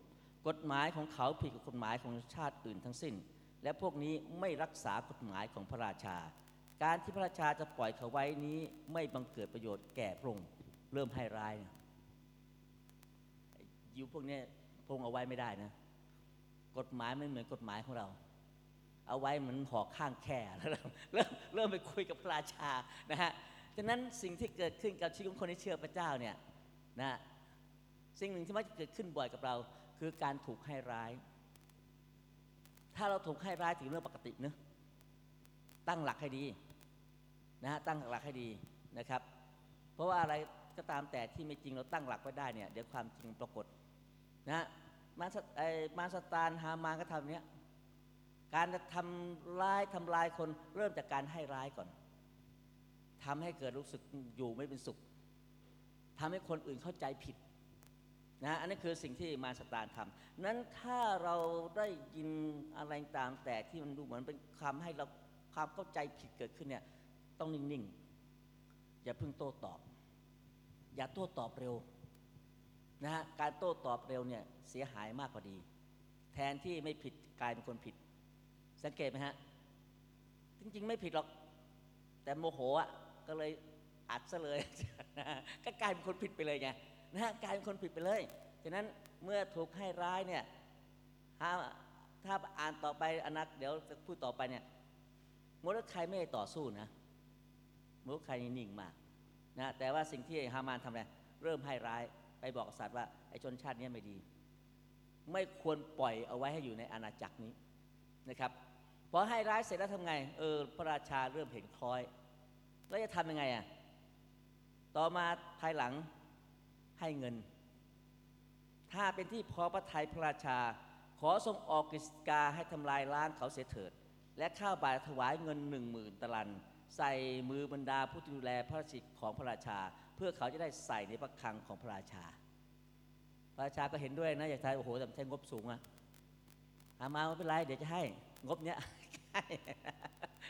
กฎหมายของเขาผิดกับกฎหมายของชาติอื่นทั้งสิ้น และพวกนี้ไม่รักษากฎหมายของพระราชา การที่พระราชาจะปล่อยเขาไว้นี้ไม่บังเกิดประโยชน์แก่พระองค์เริ่มให้ร้ายนะยิวพวกนี้พงเอาไว้ไม่ได้นะ กฎหมายไม่เหมือนกฎหมายของเรา เอาไว้เหมือนหอกข้างแค่แล้วเริ่มเริ่มไปคุยกับพระราชานะฮะ ฉะนั้นสิ่งที่เกิดขึ้นกับชีวิตของคนที่เชื่อพระเจ้าเนี่ยนะสิ่งหนึ่งที่มักจะเกิดขึ้นบ่อยกับเรา คือการถูกให้ร้าย ถ้าเราถูกให้ร้ายถือเรื่องปกติเนะตั้งหลักให้ดีนะฮะตั้งหลักให้ดีนะครับ เพราะว่าอะไรก็ตามแต่ที่ไม่จริงเราตั้งหลักไว้ได้เนี่ยเดี๋ยวความจริงปรากฏนะมาสไอมาสตานฮามานก็ทำเนี้ยการจะทำร้ายทำลายคนเริ่มจากการให้ร้ายก่อน ทำให้เกิดรู้สึกอยู่ไม่เป็นสุขทำให้คนอื่นเข้าใจผิดนะอันนี้คือสิ่งที่มาสตานทำนั้นถ้าเราได้ยินอะไรตามแต่ที่มันดูเหมือนเป็นคำให้เราความเข้าใจผิดเกิดขึ้นเนี่ยต้องนิ่งๆ อย่าเพิ่งโต้ตอบ อย่าโต้ตอบเร็วนะฮะการโต้ตอบเร็วเนี่ยเสียหายมากกว่าดี แทนที่ไม่ผิดกลายเป็นคนผิด สังเกตไหมฮะจริงๆ ไม่ผิดหรอก แต่โมโหอะ ก็เลยอัดซะเลยก็กลายเป็นคนผิดไปเลยไงนะกลายเป็นคนผิดไปเลยฉะนั้นเมื่อถูกให้ร้ายเนี่ยถ้าถ้าอ่านต่อไปอนักเดี๋ยวจะพูดต่อไปเนี่ยมรดกใครไม่ได้ต่อสู้นะมรดกใครนิ่งมากนะแต่ว่าสิ่งที่ฮามานทำอะไรเริ่มให้ร้ายไปบอกกษัตริย์ว่าไอ้ชนชาตินี้ไม่ดี ไม่ควรปล่อยเอาไว้ให้อยู่ในอาณาจักรนี้นะครับพอให้ร้ายเสร็จแล้วทำไงเออพระราชาเริ่มเห็นคล้อย แล้วจะทำยังไงอะต่อมาภายหลังให้เงิน ถ้าเป็นที่พอพระทัยพระราชา ขอทรงออกกฤษกาให้ทำลายล้างเขาเสียเถิด และข้าวบาทถวายเงินหนึ่งหมื่นตลัน ใส่มือบรรดาผู้ดูแลพระราชิของพระราชา เพื่อเขาจะได้ใส่ในพระคังของพระราชา พระราชาก็เห็นด้วยนะอยากทายโอ้โหแต่ใช้งบสูงอะอามาไม่เป็นไรเดี๋ยวจะให้งบเนี้ย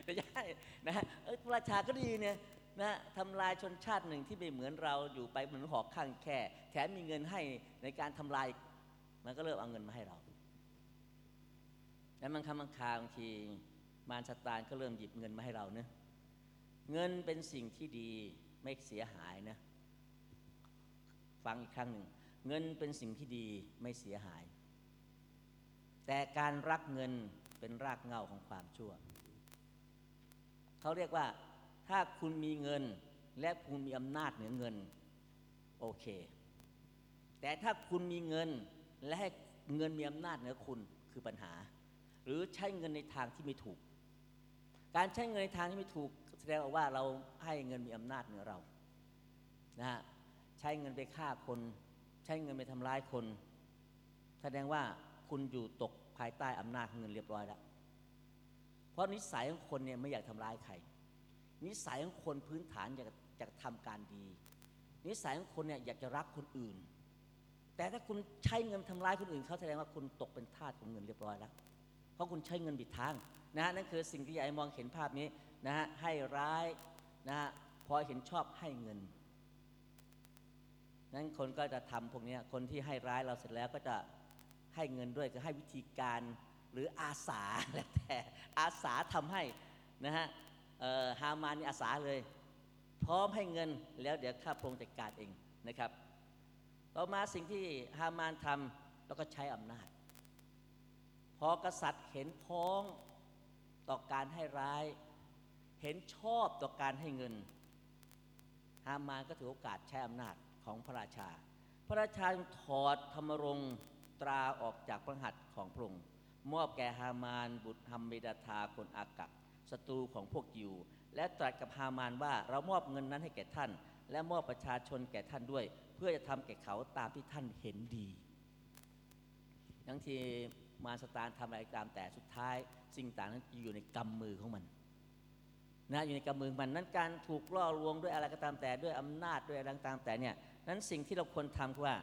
เดี๋ยวจะให้นะฮะพระราชาก็ดีเนี่ยนะทำลายชนชาติหนึ่งที่ไม่เหมือนเราอยู่ไปเหมือนหอกข้างแค่แถมมีเงินให้ในการทำลาย มันก็เริ่มเอาเงินมาให้เราแล้วมันคำมังคาบางทีมารสตานก็เริ่มหยิบเงินมาให้เราเนะเงินเป็นสิ่งที่ดีไม่เสียหายนะฟังอีกครั้งหนึ่งเงินเป็นสิ่งที่ดีไม่เสียหาย แต่การรักเงินเป็นรากเหง้าของความชั่ว เขาเรียกว่า ถ้าคุณมีเงินและคุณมีอำนาจเหนือเงิน โอเค แต่ถ้าคุณมีเงินและให้เงินมีอำนาจเหนือคุณคือปัญหา หรือใช้เงินในทางที่ไม่ถูก การใช้เงินในทางที่ไม่ถูก แสดงว่าเราให้เงินมีอำนาจเหนือเรานะฮะใช้เงินไปฆ่าคน ใช้เงินไปทำร้ายคน แสดงว่าคุณอยู่ตกภายใต้อำนาจเงินเรียบร้อยแล้ว เพราะนิสัยของคนเนี่ยไม่อยากทำร้ายใคร นิสัยของคนพื้นฐานอยากจะทำการดี นิสัยของคนเนี่ยอยากจะรักคนอื่น แต่ถ้าคุณใช้เงินทำร้ายคนอื่นเขาแสดงว่าคุณตกเป็นทาสของเงินเรียบร้อยแล้ว เพราะคุณใช้เงินบิดทางนะฮะนั่นคือสิ่งที่ใหญ่มองเห็นภาพนี้นะฮะให้ร้ายนะฮะพอเห็นชอบให้เงินนั้นคนก็จะทำพวกนี้คนที่ให้ร้ายเราเสร็จแล้วก็จะให้เงินด้วยก็ให้วิธีการ หรืออาสาแล้วแต่อาสาทำให้นะฮะฮามานี่อาสาเลย พร้อมให้เงินแล้วเดี๋ยวข้าพงค์จัดการเองนะครับ ต่อมาสิ่งที่ฮามานทำแล้วก็ใช้อำนาจ พอกษัตริย์เห็นพ้องต่อการให้ร้าย เห็นชอบต่อการให้เงิน ฮามานก็ถือโอกาสใช้อำนาจของพระราชา พระราชาถอดธรรมรงตราออกจากพระหัตถ์ของพระองค์ มอบแก่ฮามานบุตรฮัมเมดาธาคนอากัปศัตรูของพวกยิว และตรัสกับฮามานว่าเรามอบเงินนั้นให้แก่ท่าน และมอบประชาชนแก่ท่านด้วย เพื่อจะทำแก่เขาตามที่ท่านเห็นดีทั้งที่มารสตานทำอะไรตามแต่สุดท้าย สิ่งต่างนั้นอยู่ในกำมือของมันนะอยู่ในกำมือมันนั้นการถูกล่อลวงด้วยอะไรก็ตามแต่ด้วยอำนาจด้วยอะไรต่างแต่เนี่ยนั้นสิ่งที่เราควรทำคือว่า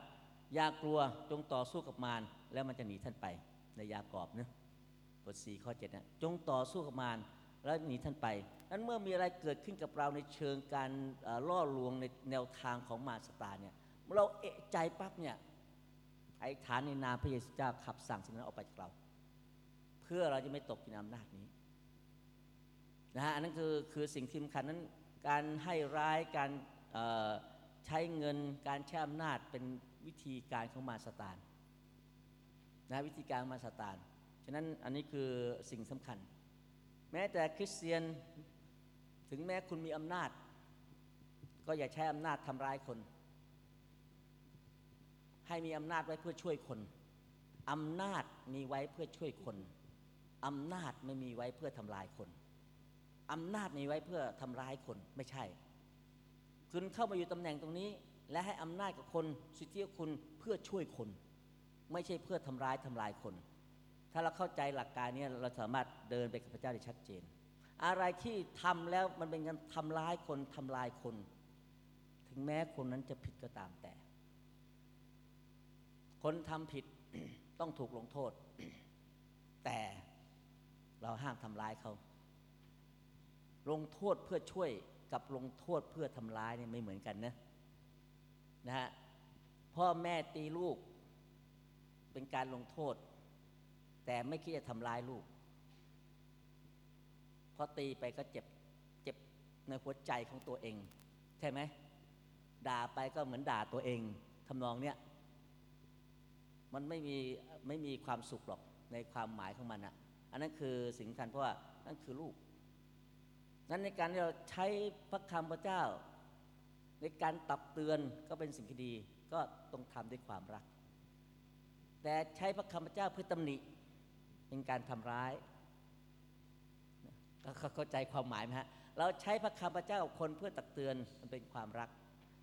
อย่ากลัวจงต่อสู้กับมารแล้วมันจะหนีท่านไป ในยากอบเนะบทสี่ข้อเจ็ดนะจงต่อสู้กับมารแล้วหนีท่านไปนั้นเมื่อมีอะไรเกิดขึ้นกับเราในเชิงการล่อลวงในแนวทางของมารสตาเนี่ยเราเอะใจปั๊บเนี่ยไอ้ฐานในนามพระเยซูเจ้าขับสั่งสิ่งนั้นออกไปจากเรา เพื่อเราจะไม่ตกในอำนาจนี้นะฮะอันนั้นคือคือสิ่งที่สำคัญนั้น การให้ร้ายการใช้เงินการใช้อำนาจเป็นวิธีการของมารสตาน นะวิธีการมาสตานฉะนั้นอันนี้คือสิ่งสำคัญ แม้แต่คริสเตียนถึงแม้คุณมีอำนาจ ก็อย่าใช้อำนาจทำร้ายคน ให้มีอำนาจไว้เพื่อช่วยคนอำนาจมีไว้เพื่อช่วยคนอำนาจไม่มีไว้เพื่อทำลายคนอำนาจมีไว้เพื่อทำร้ายคนไม่ใช่ คุณเข้ามาอยู่ตำแหน่งตรงนี้ และให้อำนาจกับคนสิทธิของคุณเพื่อช่วยคน ไม่ใช่เพื่อทำร้ายทำลายคน ถ้าเราเข้าใจหลักการนี้เราสามารถเดินไปกับพระเจ้าได้ชัดเจน อะไรที่ทำแล้วมันเป็นการทำร้ายคนทำลายคน ถึงแม้คนนั้นจะผิดก็ตามแต่ คนทำผิดต้องถูกลงโทษ แต่เราห้ามทำร้ายเขา ลงโทษเพื่อช่วยกับลงโทษเพื่อทำร้ายเนี่ยไม่เหมือนกันนะนะฮะพ่อแม่ตีลูก เป็นการลงโทษ แต่ไม่คิดจะทำร้ายลูกพอตีไปก็เจ็บเจ็บในหัวใจของตัวเอง ใช่ไหมด่าไปก็เหมือนด่าตัวเองทำนองเนี้ยมันไม่มีไม่มีความสุขหรอกในความหมายของมันอะอันนั้นคือสิ่งสำคัญเพราะว่านั่นคือลูก นั้นในการที่เราใช้พระคำพระเจ้า ในการตักเตือนก็เป็นสิ่งที่ดี ก็ต้องทำด้วยความรัก แต่ใช้พระคำพระเจ้าเพื่อตำหนิ เป็นการทำร้ายก็เข้าใจความหมายไหมฮะเราใช้พระคำพระเจ้าคนเพื่อตักเตือนมันเป็นความรัก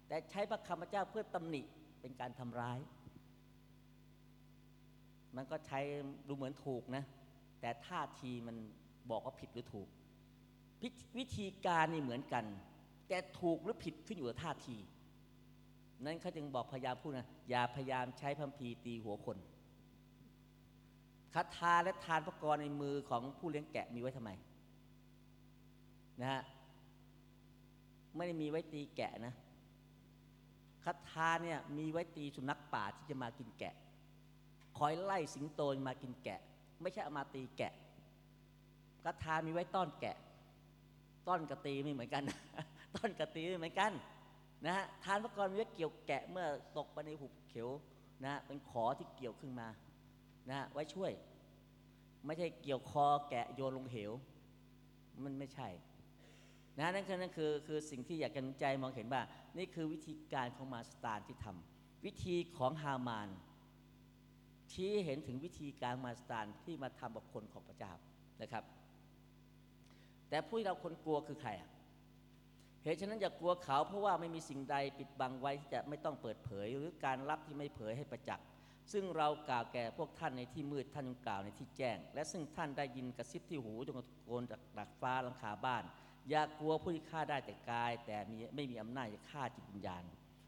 แต่ใช้พระคำพระเจ้าเพื่อตำหนิเป็นการทำร้าย มันก็ใช้ดูเหมือนถูกนะแต่ท่าทีมันบอกว่าผิดหรือถูก วิธีการนี่เหมือนกัน แต่ถูกหรือผิดขึ้นอยู่กับท่าที นั้นเขาจึงบอกพยายามพูดนะอย่าพยายามใช้พัมพีตีหัวคนคาถาและทานพระกรในมือของผู้เลี้ยงแกะมีไว้ทำไมนะฮะไม่ได้มีไว้ตีแกะนะคาถาเนี่ยมีไว้ตีสุนัขป่าที่จะมากินแกะ คอยไล่สิงโตมากินแกะ ไม่ใช่เอามาตีแกะคาถามีไว้ต้อนแกะ ต้อนกระตีไม่เหมือนกัน ต้อนกระตีไม่เหมือนกัน นะฮะทานพระกรมีไว้เกี่ยวแกะเมื่อตกไปในหุบเขียวนะเป็นขอที่เกี่ยวขึ้นมานะไว้ช่วย ไม่ใช่เกี่ยวคอแกะโยนลงเหว มันไม่ใช่นะนั่นคือนั่นคือคือสิ่งที่อยากจะใจมองเห็นว่า นี่คือวิธีการของมาสตานที่ทำวิธีของฮามาน ที่เห็นถึงวิธีการมาสตานที่มาทำกับคนของพระเจ้านะครับ แต่ผู้ที่เราคนกลัวคือใครอะ เหตุฉะนั้นอย่ากลัวเขาเพราะว่าไม่มีสิ่งใดปิดบังไว้ที่จะไม่ต้องเปิดเผย หรือการรับที่ไม่เผยให้ประจักษ์ซึ่งเรากล่าวแก่พวกท่านในที่มืดท่านกล่าวในที่แจ้ง และซึ่งท่านได้ยินกระซิบที่หูจงโกนจากดักฟ้าหลังคาบ้าน อย่ากลัวผู้ที่ฆ่าได้แต่กาย แต่ไม่มีอำนาจจะฆ่าจิตวิญญาณ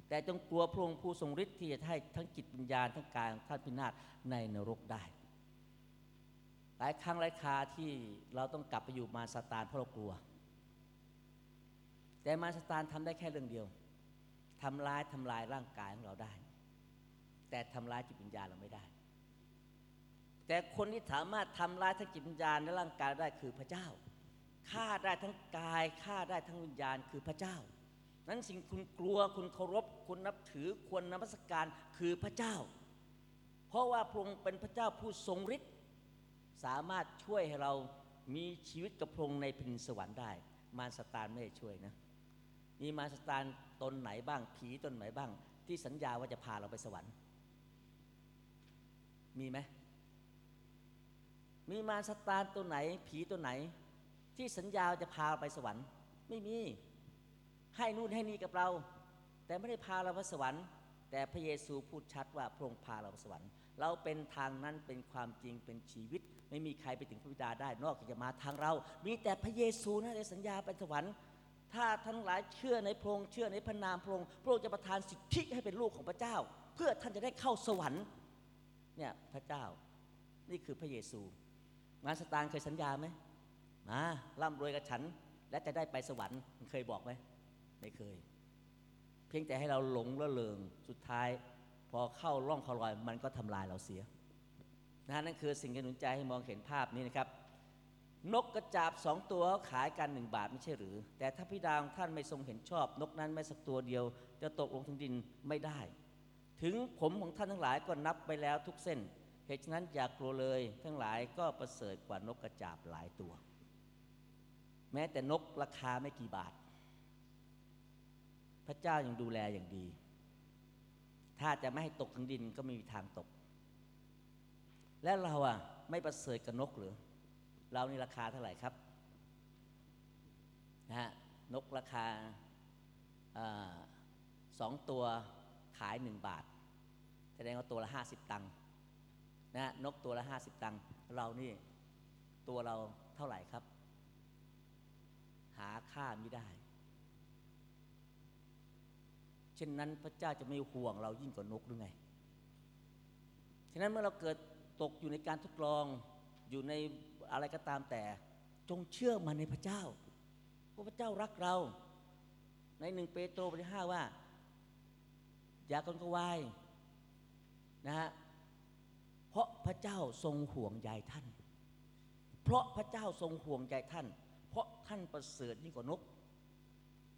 แต่จงกลัวพระองค์ผู้ทรงฤทธิ์ที่จะให้ทั้งจิตวิญญาณทั้งกายท่านพินาศในนรกได้ หลายครั้งหลายคาที่เราต้องกลับไปอยู่มาสตานเพราะเรากลัว แต่มารสตานทำได้แค่เรื่องเดียวทำร้ายทำลายร่างกายของเราได้ แต่ทำร้ายจิตวิญญาณเราไม่ได้ แต่คนที่สามารถทำร้ายทั้งจิตวิญญาณและร่างกายได้คือพระเจ้าฆ่าได้ทั้งกายฆ่าได้ทั้งวิญญาณคือพระเจ้า นั้นสิ่งคุณกลัวคุณเคารพคุณนับถือควรนมัสการคือพระเจ้า เพราะว่าพระองค์เป็นพระเจ้าผู้ทรงฤทธิ์สามารถช่วยให้เรามีชีวิตกับพระองค์ในแผ่นสวรรค์ได้ มารสตานไม่ได้ช่วยนะ มีมาสตานตนไหนบ้าง ผีตนไหนบ้าง ที่สัญญาว่าจะพาเราไปสวรรค์ มีไหมมีมาสตาร์ตัวไหน ผีตัวไหน ที่สัญญาจะพาไปสวรรค์ ไม่มีให้นู่นให้นี่กับเรา แต่ไม่ได้พาเราไปสวรรค์ แต่พระเยซูพูดชัดว่าพระองค์พาเราไปสวรรค์ เราเป็นทางนั้นเป็นความจริงเป็นชีวิต ไม่มีใครไปถึงพระบิดาได้ นอกจากจะมาทางเรา มีแต่พระเยซูนะได้สัญญาไปสวรรค์ ถ้าทั้งหลายเชื่อในพระองค์เชื่อในพระนามพระองค์พระองค์จะประทานสิทธิให้เป็นลูกของพระเจ้า เพื่อท่านจะได้เข้าสวรรค์เนี่ยพระเจ้านี่คือพระเยซูงานสตางเคยสัญญาไหมมาร่ำรวยกับฉัน และจะได้ไปสวรรค์เคยบอกไหมไม่เคย เพียงแต่ให้เราหลงละเลงสุดท้าย พอเข้าร่องเขาลอยมันก็ทำลายเราเสียนะนั่นคือสิ่งที่หนุนใจให้มองเห็นภาพนี้นะครับ นกกระจาบสองตัวขายกันหนึ่งบาทไม่ใช่หรือ แต่ถ้าพิดาของท่านไม่ทรงเห็นชอบ นกนั้นไม่สักตัวเดียว จะตกลงถึงดินไม่ได้ ถึงผมของท่านทั้งหลายก็นับไปแล้วทุกเส้น เหตุฉะนั้นอย่ากลัวเลย ทั้งหลายก็ประเสริฐกว่านกกระจาบหลายตัว แม้แต่นกราคาไม่กี่บาท พระเจ้ายังดูแลอย่างดี ถ้าจะไม่ให้ตกถึงดินก็ไม่มีทางตก และเราอะไม่ประเสริฐกับนกหรือ เรานี่ราคาเท่าไหร่ครับนะฮะนกราคาสองตัวขายหนึ่งบาท แสดงว่าตัวละห้าสิบตังค์นะนกตัวละห้าสิบตังค์เรานี่ตัวเราเท่าไหร่ครับ หาค่าไม่ได้ เช่นนั้นพระเจ้าจะไม่ห่วงเรายิ่งกว่านกหรือไงฉะนั้นเมื่อเราเกิดตกอยู่ในการทดลองอยู่ใน อะไรก็ตามแต่ จงเชื่อมันในพระเจ้าเพราะพระเจ้ารักเรา ในหนึ่งเปโตรบทที่ห้าว่า อย่ากกวายนะฮะเพราะพระเจ้าทรงห่วงใยท่าน เพราะพระเจ้าทรงห่วงใยท่าน เพราะท่านประเสริฐยิ่งกว่านก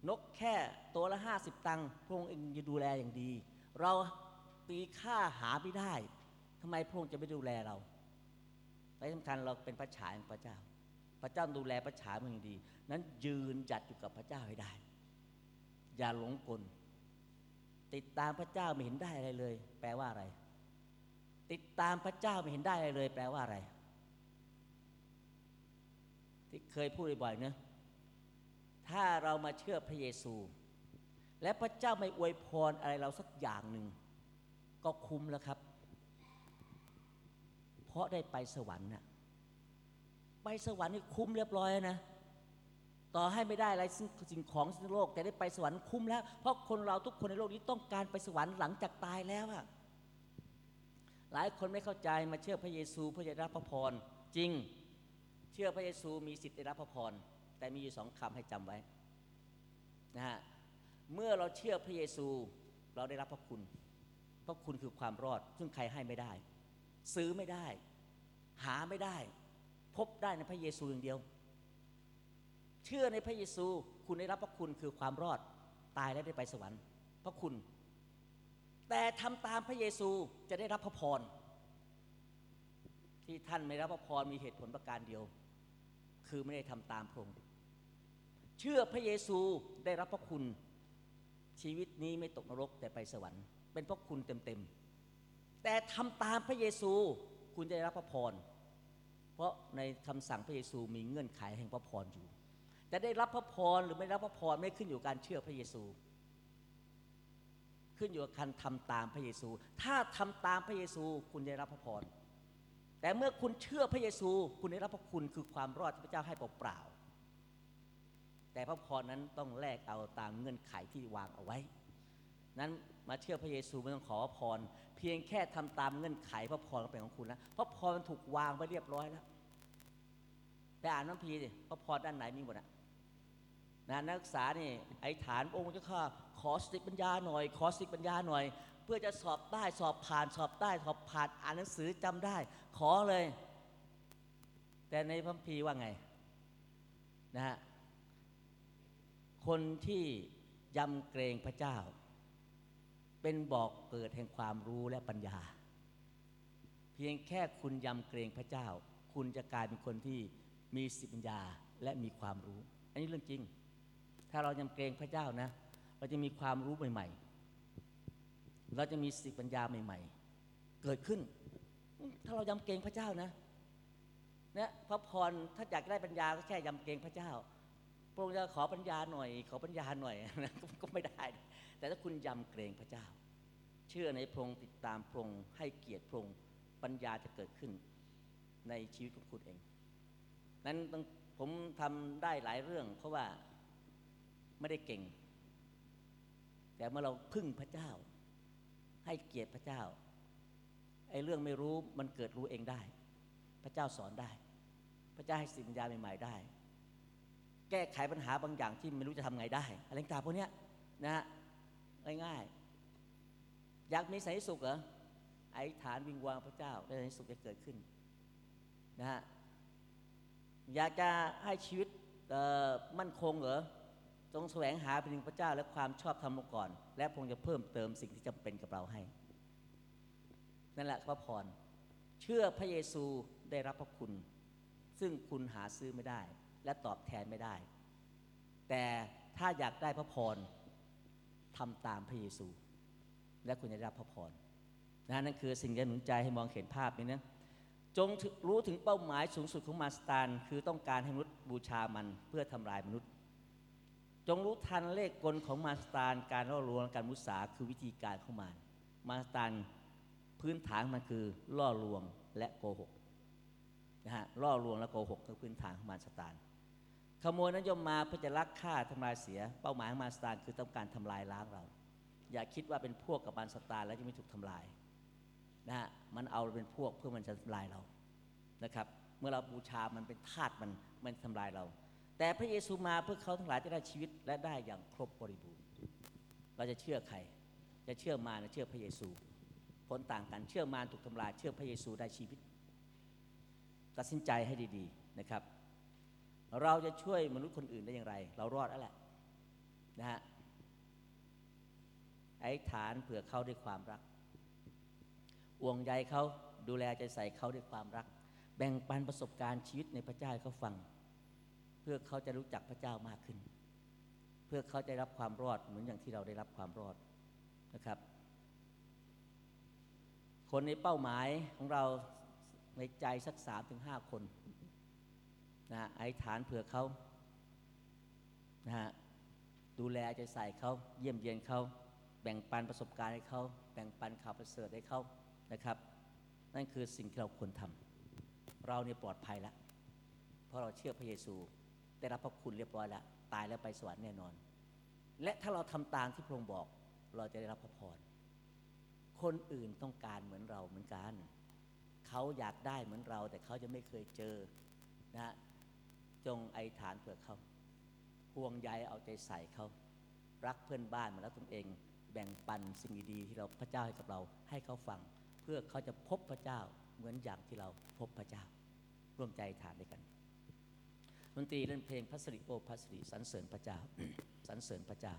นกแค่ตัวละห้าสิบตังค์พระองค์เองจะดูแลอย่างดี เราตีค่าหาไม่ได้ทำไมพระองค์จะไม่ดูแลเรา และสำคัญเราเป็นพระฉายของพระเจ้า พระเจ้าดูแลพระฉายมันอย่างดี นั้นยืนจัดอยู่กับพระเจ้าให้ได้ อย่าหลงกล ติดตามพระเจ้าไม่เห็นได้อะไรเลย แปลว่าอะไร ติดตามพระเจ้าไม่เห็นได้อะไรเลย แปลว่าอะไร ที่เคยพูดบ่อยๆเนะถ้าเรามาเชื่อพระเยซู และพระเจ้าไม่อวยพรอะไรเราสักอย่างหนึ่งก็คุ้มแล้วครับ ราะได้ไปสวรรค์น่ะไปสวรรค์นี่คุ้มเรียบร้อยนะต่อให้ไม่ได้อะไรสิ่งของสิ่งโลก แต่ได้ไปสวรรค์คุ้มแล้ว เพราะคนเราทุกคนในโลกนี้ต้องการไปสวรรค์หลังจากตายแล้วอะหลายคนไม่เข้าใจมาเชื่อพระเยซูเพื่อจะรับพระพรจริง เชื่อพระเยซูมีสิทธิ์ได้รับพระพรแต่มีอยู่สองคำให้จำไว้นะฮะเมื่อเราเชื่อพระเยซูเราได้รับพระคุณ พระคุณคือความรอด ซึ่งใครให้ไม่ได้ ซื้อไม่ได้ หาไม่ได้ พบได้ในพระเยซูอย่างเดียว เชื่อในพระเยซูคุณได้รับพระคุณคือความรอดตายแล้วได้ไปสวรรค์ พระคุณ แต่ทำตามพระเยซูจะได้รับพระพรที่ท่านไม่รับพระพรมีเหตุผลประการเดียว คือไม่ได้ทำตามพระองค์เชื่อพระเยซูได้รับพระคุณชีวิตนี้ไม่ตกนรกแต่ไปสวรรค์ เป็นพระคุณเต็มๆ แต่ทำตามพระเยซูคุณจะได้รับพระพร เพราะในคำสั่งพระเยซูมีเงื่อนไขแห่งพระพรอยู่จะได้รับพระพรหรือไม่รับพระพรไม่ขึ้นอยู่การเชื่อพระเยซู ขึ้นอยู่กับการทำตามพระเยซู ถ้าทำตามพระเยซูคุณได้รับพระพร แต่เมื่อคุณเชื่อพระเยซู คุณได้รับพระคุณคือความรอดที่พระเจ้าให้เปล่าๆแต่พระพรนั้นต้องแลกเอาตามเงื่อนไขที่วางเอาไว้ นั้นมาเชื่อพระเยซูไม่ต้องขอพร เพียงแค่ทำตามเงื่อนไขพระพรก็เป็นของคุณแล้วพระพรมันถูกวางไว้เรียบร้อยแล้วไปอ่านน้ำพีดิพระพรด้านไหนมีหมดอะนะนักศึกษานี่ไอ้ฐานองค์เจ้าข้าขอสติปัญญาหน่อย ขอสติปัญญาหน่อย เพื่อจะสอบได้สอบผ่านสอบได้สอบผ่านอ่านหนังสือจำได้ ขอเลย แต่ในพระพีว่าไงนะฮะคนที่ยำเกรงพระเจ้า เป็นบอกเกิดแห่งความรู้และปัญญา เพียงแค่คุณยำเกรงพระเจ้า คุณจะกลายเป็นคนที่มีสิปัญญาและมีความรู้ อันนี้เรื่องจริง ถ้าเรายำเกรงพระเจ้านะ เราจะมีความรู้ใหม่ ๆ เราจะมีสิปัญญาใหม่ ๆ เกิดขึ้น ถ้าเรายำเกรงพระเจ้านะเนี่ยพระพรถ้าอยากได้ปัญญาก็แค่ยำเกรงพระเจ้า พระองค์จะขอปัญญาหน่อย ขอปัญญาหน่อยนะก็ไม่ได้ แต่ถ้าคุณยำเกรงพระเจ้า เชื่อในพระองค์ติดตามพระองค์ให้เกียรติพระองค์ปัญญาจะเกิดขึ้นในชีวิตของคุณเอง นั้นผมทำได้หลายเรื่อง เพราะว่าไม่ได้เก่ง แต่เมื่อเราพึ่งพระเจ้า ให้เกียรติพระเจ้าไอ้เรื่องไม่รู้มันเกิดรู้เองได้ พระเจ้าสอนได้ พระเจ้าให้สิ่งปัญญาใหม่ๆได้ แก้ไขปัญหาบางอย่างที่ไม่รู้จะทำไงได้ อะไรต่างพวกนี้นะฮะง่ายๆอยากมีสันติสุขเหรอไอ้ฐานวิงวางพระเจ้าและสันติสุขจะเกิดขึ้นนะฮะอยากจะให้ชีวิตมั่นคงเหรอจงแสวงหาเป็นพระเจ้าและความชอบธรรมก่อน และพงจะเพิ่มเติมสิ่งที่จำเป็นกับเราให้ นั่นแหละพระพร เชื่อพระเยซูได้รับพระคุณ ซึ่งคุณหาซื้อไม่ได้ และตอบแทนไม่ได้ แต่ถ้าอยากได้พระพรทำตามพระเยซู และคุณจะได้รับพระพรนะนั่นคือสิ่งที่หนุนใจให้มองเห็นภาพนี้นะจงรู้ถึงเป้าหมายสูงสุดของมาสตานคือต้องการให้มนุษย์บูชามันเพื่อทำลายมนุษย์ จงรู้ทันเลขกลของมาสตานการล่อลวงการมุสาคือวิธีการของมันมาสตานพื้นฐานมันคือล่อลวงและโกหกนะฮะล่อลวงและโกหกคือพื้นฐานของมาสตาน ขโมยนั้นย่อมมาเพื่อจะลักฆ่าทำลายเสีย เป้าหมายของมาสตานคือต้องการทำลายล้างเรา อย่าคิดว่าเป็นพวกกับมารสตานแล้วจะไม่ถูกทำลายนะฮะมันเอาเป็นพวกเพื่อมันจะทำลายเรานะครับ เมื่อเราบูชามันเป็นทาสมันมันทำลายเรา แต่พระเยซูมาเพื่อเขาทั้งหลายจะได้ชีวิตและได้อย่างครบบริบูรณ์เราจะเชื่อใคร จะเชื่อมารหรือเชื่อพระเยซูผลต่างกันเชื่อมารถูกทำลาย เชื่อพระเยซูได้ชีวิตตัดสินใจให้ดี ๆนะครับ เราจะช่วยมนุษย์คนอื่นได้อย่างไร เรารอดแล้วแหละนะฮะไอ้ฐานเผื่อเขาด้วยความรักห่วงใยเขาดูแลใจใส่เขาด้วยความรัก แบ่งปันประสบการณ์ชีวิตในพระเจ้าเขาฟัง เพื่อเขาจะรู้จักพระเจ้ามากขึ้น เพื่อเขาจะรับความรอดเหมือนอย่างที่เราได้รับความรอดนะครับ คนในเป้าหมายของเราในใจสักสามถึงห้าคน นะไอ้ฐานเผื่อเขานะฮะดูแลใจใส่เขาเยี่ยมเยียนเขาแบ่งปันประสบการณ์ให้เขาแบ่งปันข่าวประเสริฐให้เขานะครับ นั่นคือสิ่งที่เราควรทำเราเนี่ยปลอดภัยแล้วเพราะเราเชื่อพระเยซูได้รับพระคุณเรียบร้อยแล้วตายแล้วไปสวรรค์แน่นอน และถ้าเราทำตามที่พระองค์บอก เราจะได้รับพระพรคนอื่นต้องการเหมือนเราเหมือนกันเขาอยากได้เหมือนเราแต่เขาจะไม่เคยเจอนะฮะ จงไอฐานเผื่อเขาห่วงใยเอาใจใส่เขารักเพื่อนบ้านเหมือนรักตนเอง แบ่งปันสิ่งดีๆที่เราพระเจ้าให้กับเราให้เขาฟัง เพื่อเขาจะพบพระเจ้าเหมือนอย่างที่เราพบพระเจ้า ร่วมใจฐานด้วยกันดนตรีเล่นเพลงพระสริโอพระสริสรรเสริญพระเจ้าสรรเสริญพระเจ้า